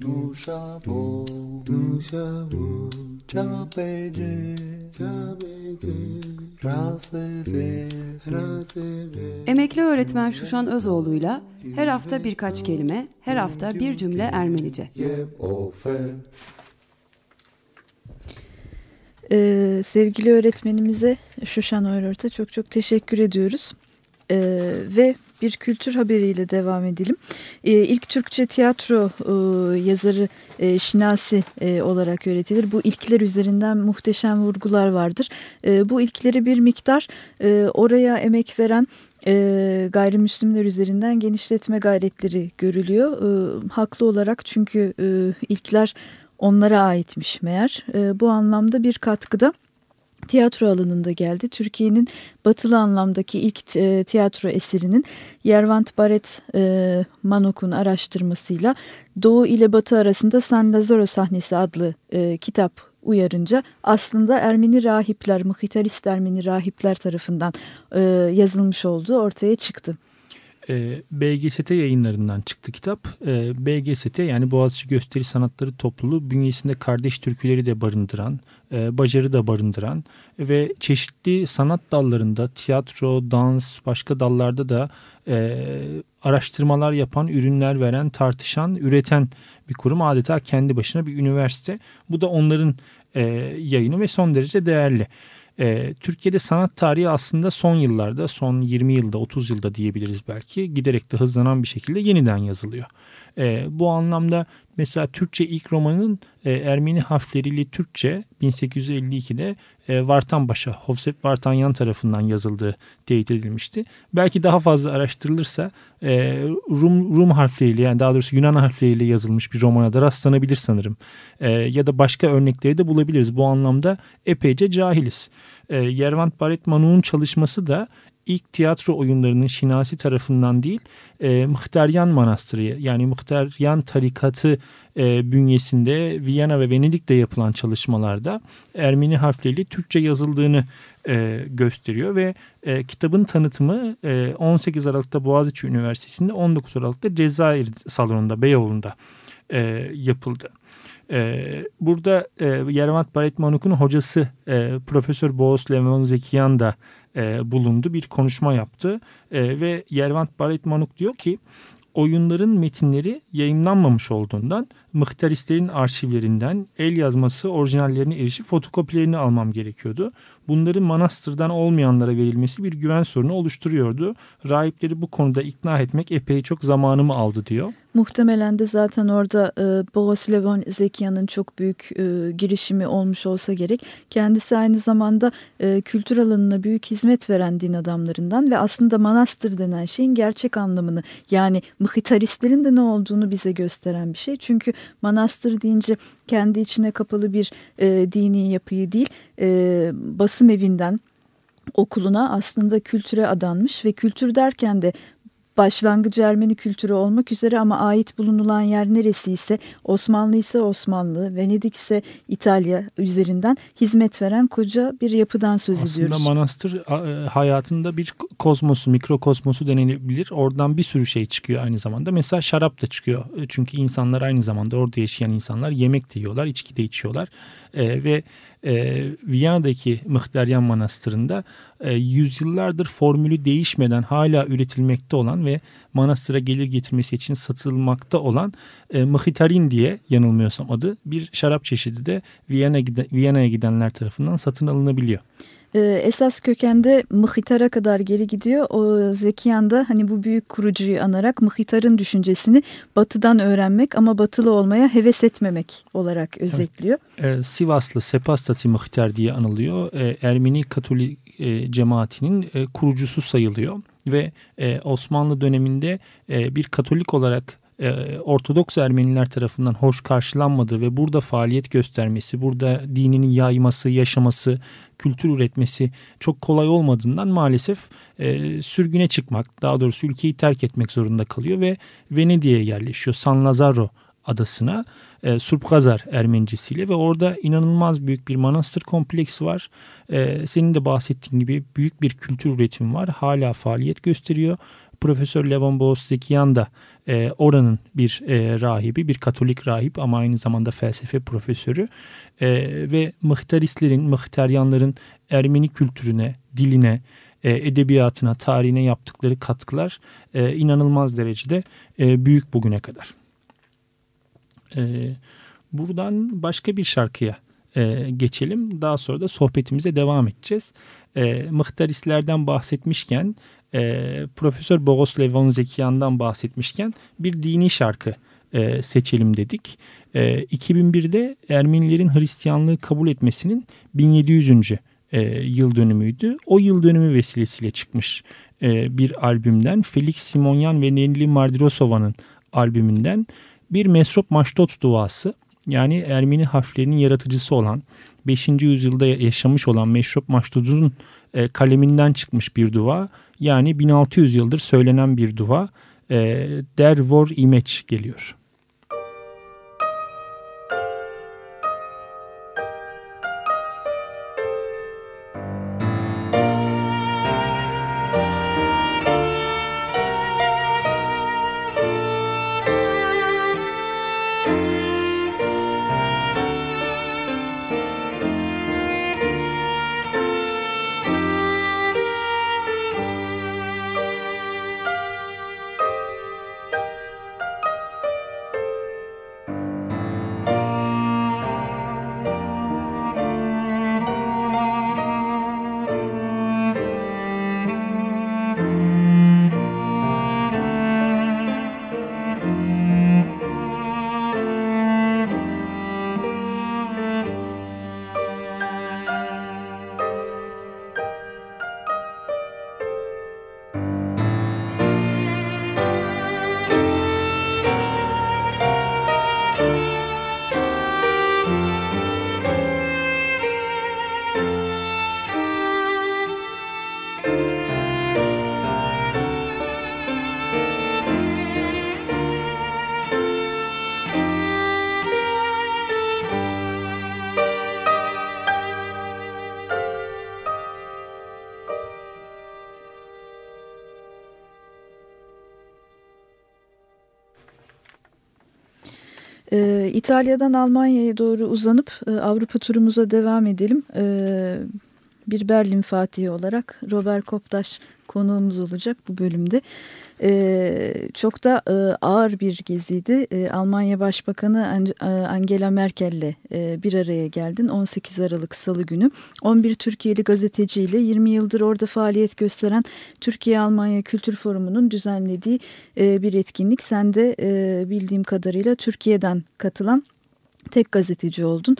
lune, Hezagen, Hezagen, Hozara, Hozara, Gemeni, Gemeni, Duşavo, Duşavo, Çapece, Çapece, Raseve, Raseve. Emekli öğretmen Şuşan Özoğlu'yla her hafta birkaç kelime, her hafta bir cümle Ermenice. Ee, sevgili öğretmenimize Şuşan Oyrort'a çok çok teşekkür ediyoruz. Ee, ve bir kültür haberiyle devam edelim. Ee, ilk Türkçe tiyatro e, yazarı e, Şinasi e, olarak öğretilir. Bu ilkler üzerinden muhteşem vurgular vardır. E, bu ilkleri bir miktar e, oraya emek veren e, gayrimüslimler üzerinden genişletme gayretleri görülüyor. E, haklı olarak çünkü e, ilkler onlara aitmiş meğer. E, bu anlamda bir katkıda tiyatro alanında geldi. Türkiye'nin batılı anlamdaki ilk e, tiyatro eserinin Yervant Baret e, Manok'un araştırmasıyla Doğu ile Batı arasında San Lazaro sahnesi adlı e, kitap uyarınca aslında Ermeni rahipler, Mıhitarist Ermeni rahipler tarafından e, yazılmış olduğu ortaya çıktı. E, BGST yayınlarından çıktı kitap. E, BGST yani Boğaziçi Gösteri Sanatları Topluluğu bünyesinde kardeş türküleri de barındıran, e, bacarı da barındıran ve çeşitli sanat dallarında tiyatro, dans, başka dallarda da e, araştırmalar yapan, ürünler veren, tartışan, üreten bir kurum. Adeta kendi başına bir üniversite. Bu da onların e, yayını ve son derece değerli. E, Türkiye'de sanat tarihi aslında son yıllarda, son 20 yılda, 30 yılda diyebiliriz belki giderek de hızlanan bir şekilde yeniden yazılıyor. E, bu anlamda mesela Türkçe ilk romanın e, Ermeni harfleriyle Türkçe 1852'de e, Vartanbaşa, Hovsep Vartanyan tarafından yazıldığı teyit edilmişti. Belki daha fazla araştırılırsa e, Rum, Rum harfleriyle yani daha doğrusu Yunan harfleriyle yazılmış bir romana da rastlanabilir sanırım. E, ya da başka örnekleri de bulabiliriz. Bu anlamda epeyce cahiliz. E, Yervant Baret Manu'nun çalışması da ilk tiyatro oyunlarının Şinasi tarafından değil e, Mıhteryan Manastırı yani Mıhteryan tarikatı e, bünyesinde Viyana ve Venedik'te yapılan çalışmalarda Ermeni harfleriyle Türkçe yazıldığını e, gösteriyor ve e, kitabın tanıtımı e, 18 Aralık'ta Boğaziçi Üniversitesi'nde 19 Aralık'ta Cezayir Salonu'nda Beyoğlu'nda e, yapıldı. Ee, burada e, Yervat Baret Manuk'un hocası e, Profesör Boğaz Lemon Zekiyan da e, bulundu, bir konuşma yaptı. E, ve Yervant Baret Manuk diyor ki oyunların metinleri yayınlanmamış olduğundan mıhtaristlerin arşivlerinden el yazması orijinallerine erişip fotokopilerini almam gerekiyordu. Bunların manastırdan olmayanlara verilmesi bir güven sorunu oluşturuyordu. Rahipleri bu konuda ikna etmek epey çok zamanımı aldı diyor. Muhtemelen de zaten orada e, Bogoslevon Zekia'nın çok büyük e, girişimi olmuş olsa gerek. Kendisi aynı zamanda e, kültür alanına büyük hizmet veren din adamlarından ve aslında manastır denen şeyin gerçek anlamını yani mıhitaristlerin de ne olduğunu bize gösteren bir şey. Çünkü manastır deyince kendi içine kapalı bir e, dini yapıyı değil e, basım evinden okuluna aslında kültüre adanmış ve kültür derken de başlangıcı Ermeni kültürü olmak üzere ama ait bulunulan yer neresi ise Osmanlı ise Osmanlı, Venedik ise İtalya üzerinden hizmet veren koca bir yapıdan söz Aslında ediyoruz. Aslında manastır e, hayatında bir kozmosu, mikrokosmosu denilebilir. Oradan bir sürü şey çıkıyor aynı zamanda. Mesela şarap da çıkıyor. E, çünkü insanlar aynı zamanda orada yaşayan insanlar yemek de yiyorlar, içki de içiyorlar. Ee, ve e, Viyana'daki Mıhteryan Manastırı'nda e, yüzyıllardır formülü değişmeden hala üretilmekte olan ve manastıra gelir getirmesi için satılmakta olan e, Mıhitarin diye yanılmıyorsam adı bir şarap çeşidi de Viyana, Viyana'ya gidenler tarafından satın alınabiliyor. Esas kökende Mıhitar'a kadar geri gidiyor. O Zekiyan da hani bu büyük kurucuyu anarak Mıhitar'ın düşüncesini batıdan öğrenmek ama batılı olmaya heves etmemek olarak özetliyor. Evet. Ee, Sivaslı Sepastati Mıhitar diye anılıyor. Ee, Ermeni Katolik e, cemaatinin e, kurucusu sayılıyor. Ve e, Osmanlı döneminde e, bir Katolik olarak e, Ortodoks Ermeniler tarafından hoş karşılanmadığı ve burada faaliyet göstermesi, burada dinini yayması, yaşaması, kültür üretmesi çok kolay olmadığından maalesef e, sürgüne çıkmak, daha doğrusu ülkeyi terk etmek zorunda kalıyor ve Venedik'e yerleşiyor. San Lazaro adasına e, Surpgazar Ermenicisiyle ve orada inanılmaz büyük bir manastır kompleksi var. E, senin de bahsettiğin gibi büyük bir kültür üretimi var. Hala faaliyet gösteriyor. Profesör Levon Boğaztekiyan da e, oranın bir e, rahibi, bir Katolik rahip ama aynı zamanda felsefe profesörü e, ve mıhtaristlerin, mıhteryanların Ermeni kültürüne, diline, e, edebiyatına, tarihine yaptıkları katkılar e, inanılmaz derecede e, büyük bugüne kadar. E, buradan başka bir şarkıya e, geçelim. Daha sonra da sohbetimize devam edeceğiz. E, mıhtaristlerden bahsetmişken e, Profesör Bogoslav von Zekiyan'dan bahsetmişken bir dini şarkı e, seçelim dedik. E, 2001'de Ermenilerin Hristiyanlığı kabul etmesinin 1700. E, yıl dönümüydü. O yıl dönümü vesilesiyle çıkmış e, bir albümden Felix Simonyan ve Nelly Mardirosova'nın albümünden bir Mesrop Maştot duası yani Ermeni harflerinin yaratıcısı olan 5. yüzyılda yaşamış olan Meşrop Maştut'un e, kaleminden çıkmış bir dua. Yani 1600 yıldır söylenen bir dua. E, Der Vor İmeç geliyor. İtalya'dan Almanya'ya doğru uzanıp e, Avrupa turumuza devam edelim. Bir Berlin Fatihi olarak Robert Koptaş konuğumuz olacak bu bölümde. Ee, çok da e, ağır bir geziydi. E, Almanya Başbakanı An- e, Angela Merkel'le e, bir araya geldin 18 Aralık Salı günü. 11 Türkiye'li gazeteciyle 20 yıldır orada faaliyet gösteren Türkiye-Almanya Kültür Forumu'nun düzenlediği e, bir etkinlik. Sen de e, bildiğim kadarıyla Türkiye'den katılan tek gazeteci oldun.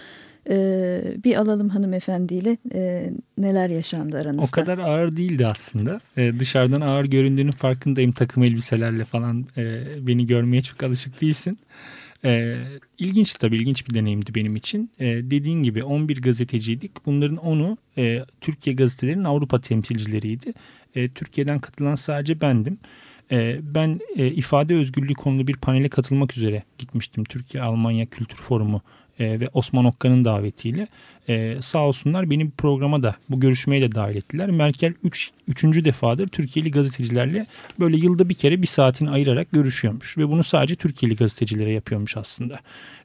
Ee, bir alalım hanımefendiyle e, neler yaşandı aranızda. O kadar ağır değildi aslında. Ee, dışarıdan ağır göründüğünün farkındayım. Takım elbiselerle falan e, beni görmeye çok alışık değilsin. Ee, ilginç tabii ilginç bir deneyimdi benim için. Dediğin gibi 11 gazeteciydik. Bunların 10'u e, Türkiye gazetelerinin Avrupa temsilcileriydi. E, Türkiye'den katılan sadece bendim. E, ben e, ifade özgürlüğü konulu bir panele katılmak üzere gitmiştim. Türkiye-Almanya Kültür Forumu e, ve Osman Okka'nın davetiyle. E, sağ olsunlar benim programa da bu görüşmeye de dahil ettiler. Merkel 3. Üç, üçüncü defadır Türkiye'li gazetecilerle böyle yılda bir kere bir saatini ayırarak görüşüyormuş. Ve bunu sadece Türkiye'li gazetecilere yapıyormuş aslında.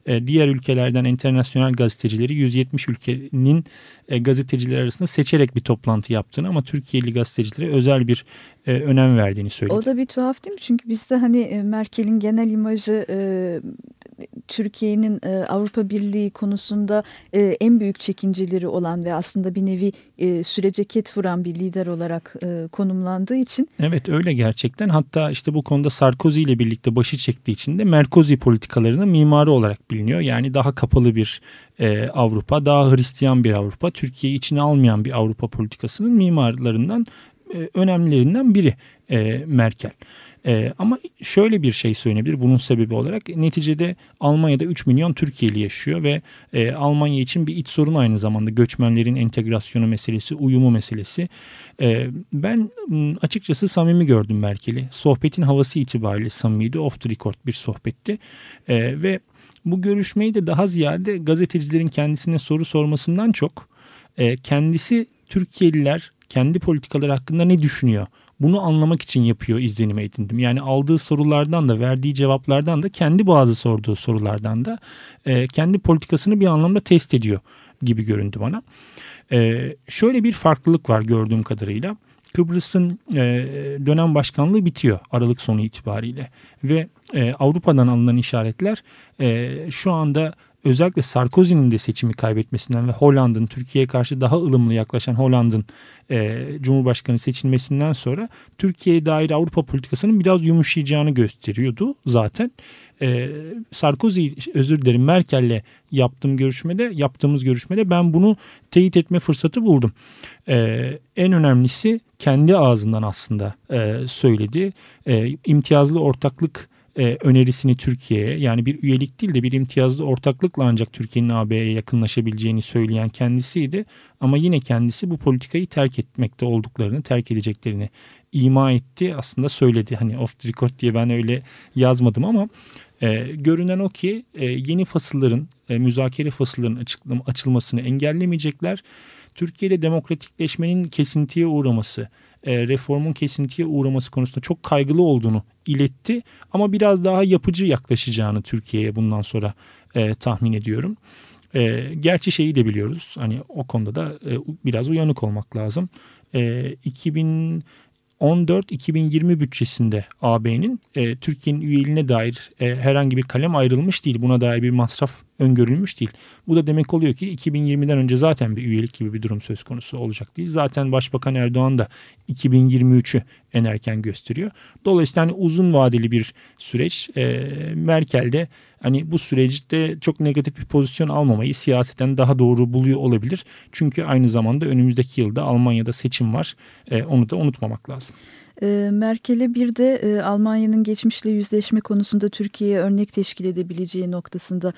E, diğer ülkelerden internasyonel gazetecileri 170 ülkenin e, gazeteciler arasında seçerek bir toplantı yaptığını ama Türkiye'li gazetecilere özel bir e, önem verdiğini söyledi. O da bir tuhaf değil mi? Çünkü bizde hani e, Merkel'in genel imajı e, Türkiye'nin e, Avrupa Birliği konusunda e, en büyük çekinceleri olan ve aslında bir nevi e, sürece ket vuran bir lider olarak e, konumlandığı için. Evet öyle gerçekten. Hatta işte bu konuda Sarkozy ile birlikte başı çektiği için de Merkozy politikalarının mimarı olarak biliniyor. Yani daha kapalı bir e, Avrupa, daha Hristiyan bir Avrupa, Türkiye'yi içine almayan bir Avrupa politikasının mimarlarından e, önemlilerinden biri e, Merkel. E, ama şöyle bir şey söylenebilir bunun sebebi olarak. Neticede Almanya'da 3 milyon Türkiye'li yaşıyor ve e, Almanya için bir iç sorun aynı zamanda. Göçmenlerin entegrasyonu meselesi, uyumu meselesi. E, ben açıkçası samimi gördüm Merkel'i. Sohbetin havası itibariyle samimiydi. Off the record bir sohbetti. E, ve bu görüşmeyi de daha ziyade gazetecilerin kendisine soru sormasından çok e, kendisi Türkiye'liler kendi politikaları hakkında ne düşünüyor? Bunu anlamak için yapıyor izlenime edindim. Yani aldığı sorulardan da verdiği cevaplardan da kendi bazı sorduğu sorulardan da e, kendi politikasını bir anlamda test ediyor gibi göründü bana. E, şöyle bir farklılık var gördüğüm kadarıyla. Kıbrıs'ın e, dönem başkanlığı bitiyor Aralık sonu itibariyle ve e, Avrupa'dan alınan işaretler e, şu anda özellikle Sarkozy'nin de seçimi kaybetmesinden ve Hollanda'nın Türkiye'ye karşı daha ılımlı yaklaşan Hollanda'nın e, Cumhurbaşkanı seçilmesinden sonra Türkiye'ye dair Avrupa politikasının biraz yumuşayacağını gösteriyordu zaten. E, Sarkozy özür dilerim Merkel'le yaptığım görüşmede yaptığımız görüşmede ben bunu teyit etme fırsatı buldum. E, en önemlisi kendi ağzından aslında e, söyledi. E, imtiyazlı ortaklık e, önerisini Türkiye'ye yani bir üyelik değil de bir imtiyazlı ortaklıkla ancak Türkiye'nin AB'ye yakınlaşabileceğini söyleyen kendisiydi. Ama yine kendisi bu politikayı terk etmekte olduklarını, terk edeceklerini ima etti. Aslında söyledi hani off the record diye ben öyle yazmadım ama e, görünen o ki e, yeni fasılların, e, müzakere fasıllarının açılmasını engellemeyecekler. Türkiye'de demokratikleşmenin kesintiye uğraması, e, reformun kesintiye uğraması konusunda çok kaygılı olduğunu iletti. Ama biraz daha yapıcı yaklaşacağını Türkiye'ye bundan sonra e, tahmin ediyorum. E, gerçi şeyi de biliyoruz hani o konuda da e, biraz uyanık olmak lazım. E, 2000 14-2020 bütçesinde AB'nin e, Türkiye'nin üyeliğine dair e, herhangi bir kalem ayrılmış değil. Buna dair bir masraf öngörülmüş değil. Bu da demek oluyor ki 2020'den önce zaten bir üyelik gibi bir durum söz konusu olacak değil. Zaten Başbakan Erdoğan da 2023'ü en erken gösteriyor. Dolayısıyla hani uzun vadeli bir süreç. E, Merkel de hani bu süreçte çok negatif bir pozisyon almamayı siyaseten daha doğru buluyor olabilir. Çünkü aynı zamanda önümüzdeki yılda Almanya'da seçim var. E, onu da unutmamak lazım. Merkel'e bir de Almanya'nın geçmişle yüzleşme konusunda Türkiye'ye örnek teşkil edebileceği noktasında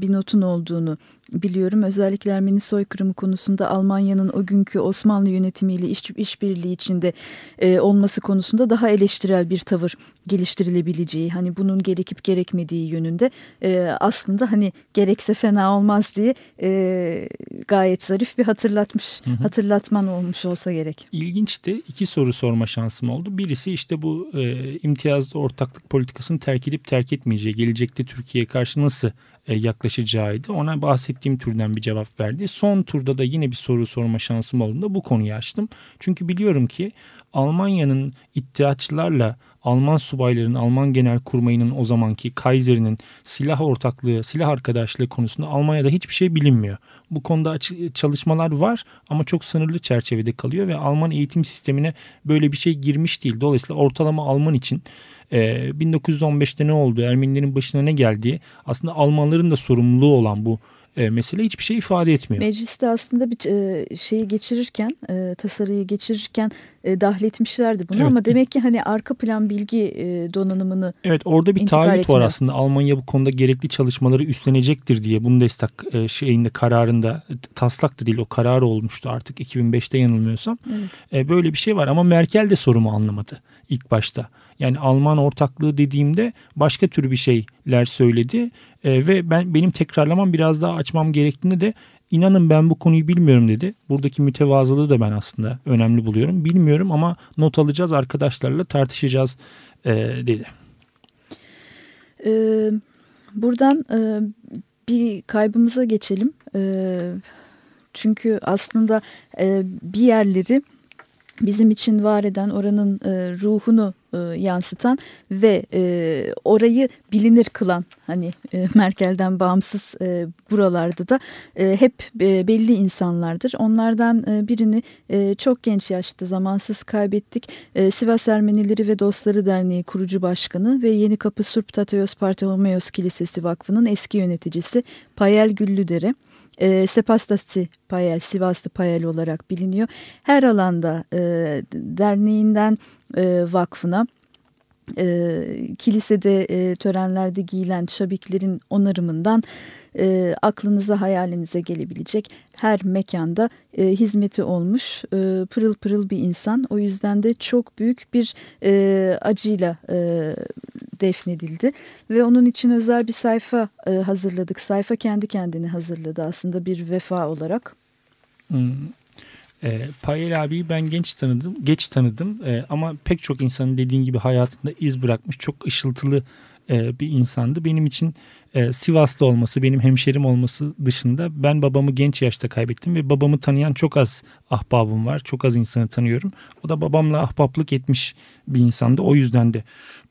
bir notun olduğunu biliyorum. Özellikle Ermeni soykırımı konusunda Almanya'nın o günkü Osmanlı yönetimiyle iş, işbirliği içinde e, olması konusunda daha eleştirel bir tavır geliştirilebileceği, hani bunun gerekip gerekmediği yönünde e, aslında hani gerekse fena olmaz diye e, gayet zarif bir hatırlatmış, hı hı. hatırlatman olmuş olsa gerek. İlginçti. iki soru sorma şansım oldu. Birisi işte bu e, imtiyazlı ortaklık politikasını terk edip terk etmeyeceği, gelecekte Türkiye'ye karşı nasıl yaklaşacağıydı. Ona bahsettiğim türden bir cevap verdi. Son turda da yine bir soru sorma şansım olduğunda bu konuyu açtım. Çünkü biliyorum ki Almanya'nın iddiaçlarla Alman subayların, Alman genel kurmayının o zamanki Kaiser'in silah ortaklığı, silah arkadaşlığı konusunda Almanya'da hiçbir şey bilinmiyor. Bu konuda açı- çalışmalar var ama çok sınırlı çerçevede kalıyor ve Alman eğitim sistemine böyle bir şey girmiş değil. Dolayısıyla ortalama Alman için e, 1915'te ne oldu, Ermenilerin başına ne geldiği aslında Almanların da sorumluluğu olan bu e, mesele hiçbir şey ifade etmiyor. Mecliste aslında bir e, şeyi geçirirken, e, tasarıyı geçirirken e, dahil etmişlerdi bunu Evet. ama demek ki hani arka plan bilgi e, donanımını Evet orada bir taahhüt var aslında Almanya bu konuda gerekli çalışmaları üstlenecektir diye Bundestag e, şeyinde kararında taslak da değil o karar olmuştu artık 2005'te yanılmıyorsam. Evet. E, böyle bir şey var ama Merkel de sorumu anlamadı ilk başta. Yani Alman ortaklığı dediğimde başka tür bir şeyler söyledi E, ve ben benim tekrarlamam biraz daha açmam gerektiğinde de inanın ben bu konuyu bilmiyorum dedi. Buradaki mütevazılığı da ben aslında önemli buluyorum. Bilmiyorum ama not alacağız arkadaşlarla tartışacağız e, dedi. E, buradan e, bir kaybımıza geçelim. E, çünkü aslında e, bir yerleri bizim için var eden oranın e, ruhunu e, yansıtan ve e, orayı bilinir kılan hani e, Merkel'den bağımsız buralarda da hep belli insanlardır. Onlardan birini çok genç yaşta zamansız kaybettik. Sivas Ermenileri ve Dostları Derneği kurucu başkanı ve Yeni Kapı Surp Tatayos Partehomeos Kilisesi Vakfı'nın eski yöneticisi Payel Güllüdere. E, Sepastasi Payel, Sivaslı Payel olarak biliniyor. Her alanda e, derneğinden e, vakfına, e, kilisede e, törenlerde giyilen şabiklerin onarımından e, aklınıza hayalinize gelebilecek her mekanda e, hizmeti olmuş e, pırıl pırıl bir insan. O yüzden de çok büyük bir e, acıyla e, defnedildi ve onun için özel bir sayfa e, hazırladık. Sayfa kendi kendini hazırladı aslında bir vefa olarak. Hmm. E, Payel abiyi ben genç tanıdım, geç tanıdım E, ama pek çok insanın dediğin gibi hayatında iz bırakmış çok ışıltılı e, bir insandı. Benim için e, Sivaslı olması, benim hemşerim olması dışında ben babamı genç yaşta kaybettim ve babamı tanıyan çok az ahbabım var. Çok az insanı tanıyorum. O da babamla ahbaplık etmiş bir insandı. O yüzden de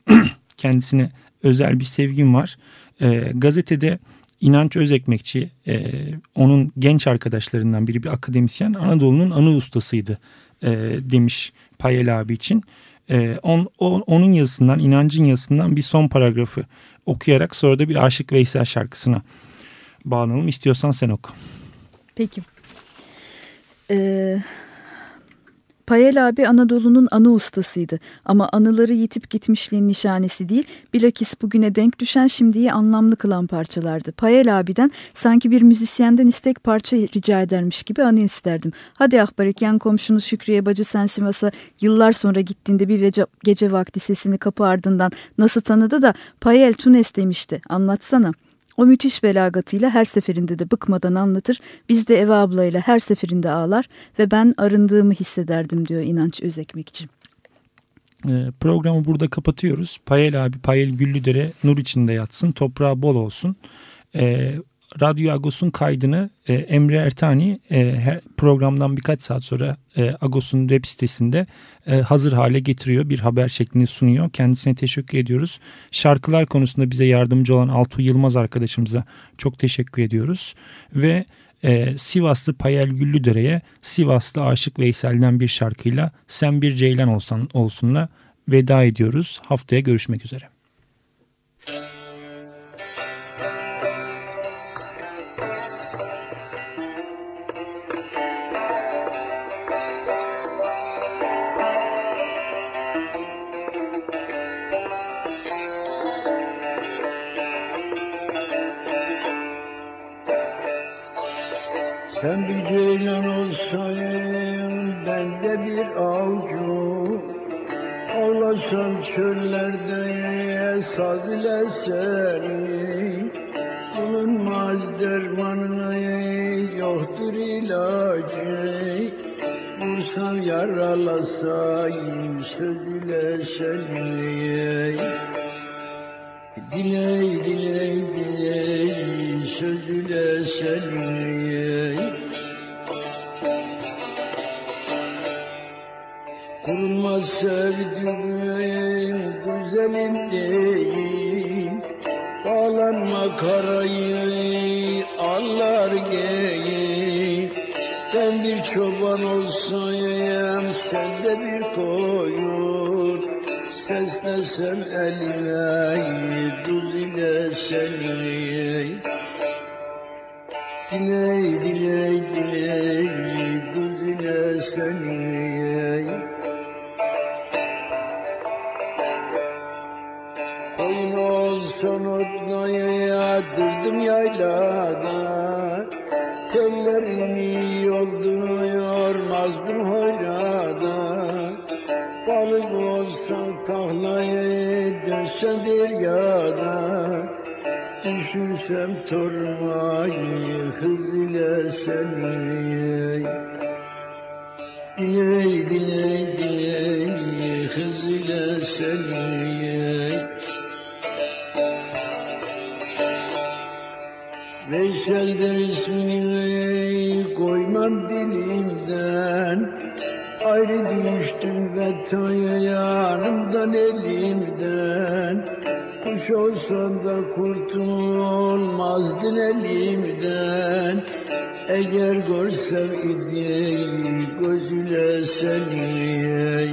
kendisine özel bir sevgim var. E, gazetede İnanç Özekmekçi, e, onun genç arkadaşlarından biri bir akademisyen Anadolu'nun anı ustasıydı e, demiş Payel abi için. E, on, o, onun yazısından, inancın yazısından bir son paragrafı okuyarak sonra da bir Aşık Veysel şarkısına bağlanalım. İstiyorsan sen oku. Peki. Ee, Payel abi Anadolu'nun anı ustasıydı ama anıları yitip gitmişliğin nişanesi değil, bilakis bugüne denk düşen şimdiyi anlamlı kılan parçalardı. Payel abiden sanki bir müzisyenden istek parça rica edermiş gibi anı isterdim. Hadi ahbarik yan komşunuz Şükriye bacı sen Sivas'a yıllar sonra gittiğinde bir gece, gece vakti sesini kapı ardından nasıl tanıdı da Payel Tunes demişti anlatsana. O müthiş belagatıyla her seferinde de bıkmadan anlatır. Biz de Eve ablayla her seferinde ağlar ve ben arındığımı hissederdim diyor İnanç Özekmekçi. E, programı burada kapatıyoruz. Payel abi, Payel Güllüdere nur içinde yatsın, toprağı bol olsun. E, Radyo Agos'un kaydını e, Emre Ertani e, programdan birkaç saat sonra e, Agos'un web sitesinde e, hazır hale getiriyor. Bir haber şeklinde sunuyor. Kendisine teşekkür ediyoruz. Şarkılar konusunda bize yardımcı olan Altuğ Yılmaz arkadaşımıza çok teşekkür ediyoruz. Ve e, Sivaslı Payel Güllüdere'ye Sivaslı Aşık Veysel'den bir şarkıyla Sen Bir Ceylan olsan, olsunla veda ediyoruz. Haftaya görüşmek üzere. Sen saz ile seni Bulunmaz dermanı yoktur ilacı. Vursam yaralasayım söz ile seni Diley diley diley söz ile seni Kurma sevdiğim güzelim diye karayı allar geyik Ben bir çoban olsayım sen bir koyun. Seslesem elime tuz ile seni Düşürsem tormayı hız ile seni Diley diley diley hız ile seni Veysel'den ismini koymam dilimden. Ayrı düştüm vetaya yanımdan elimden Kuş olsam da kurtulmazdın elimden. Eğer görsem idi gözüyle seni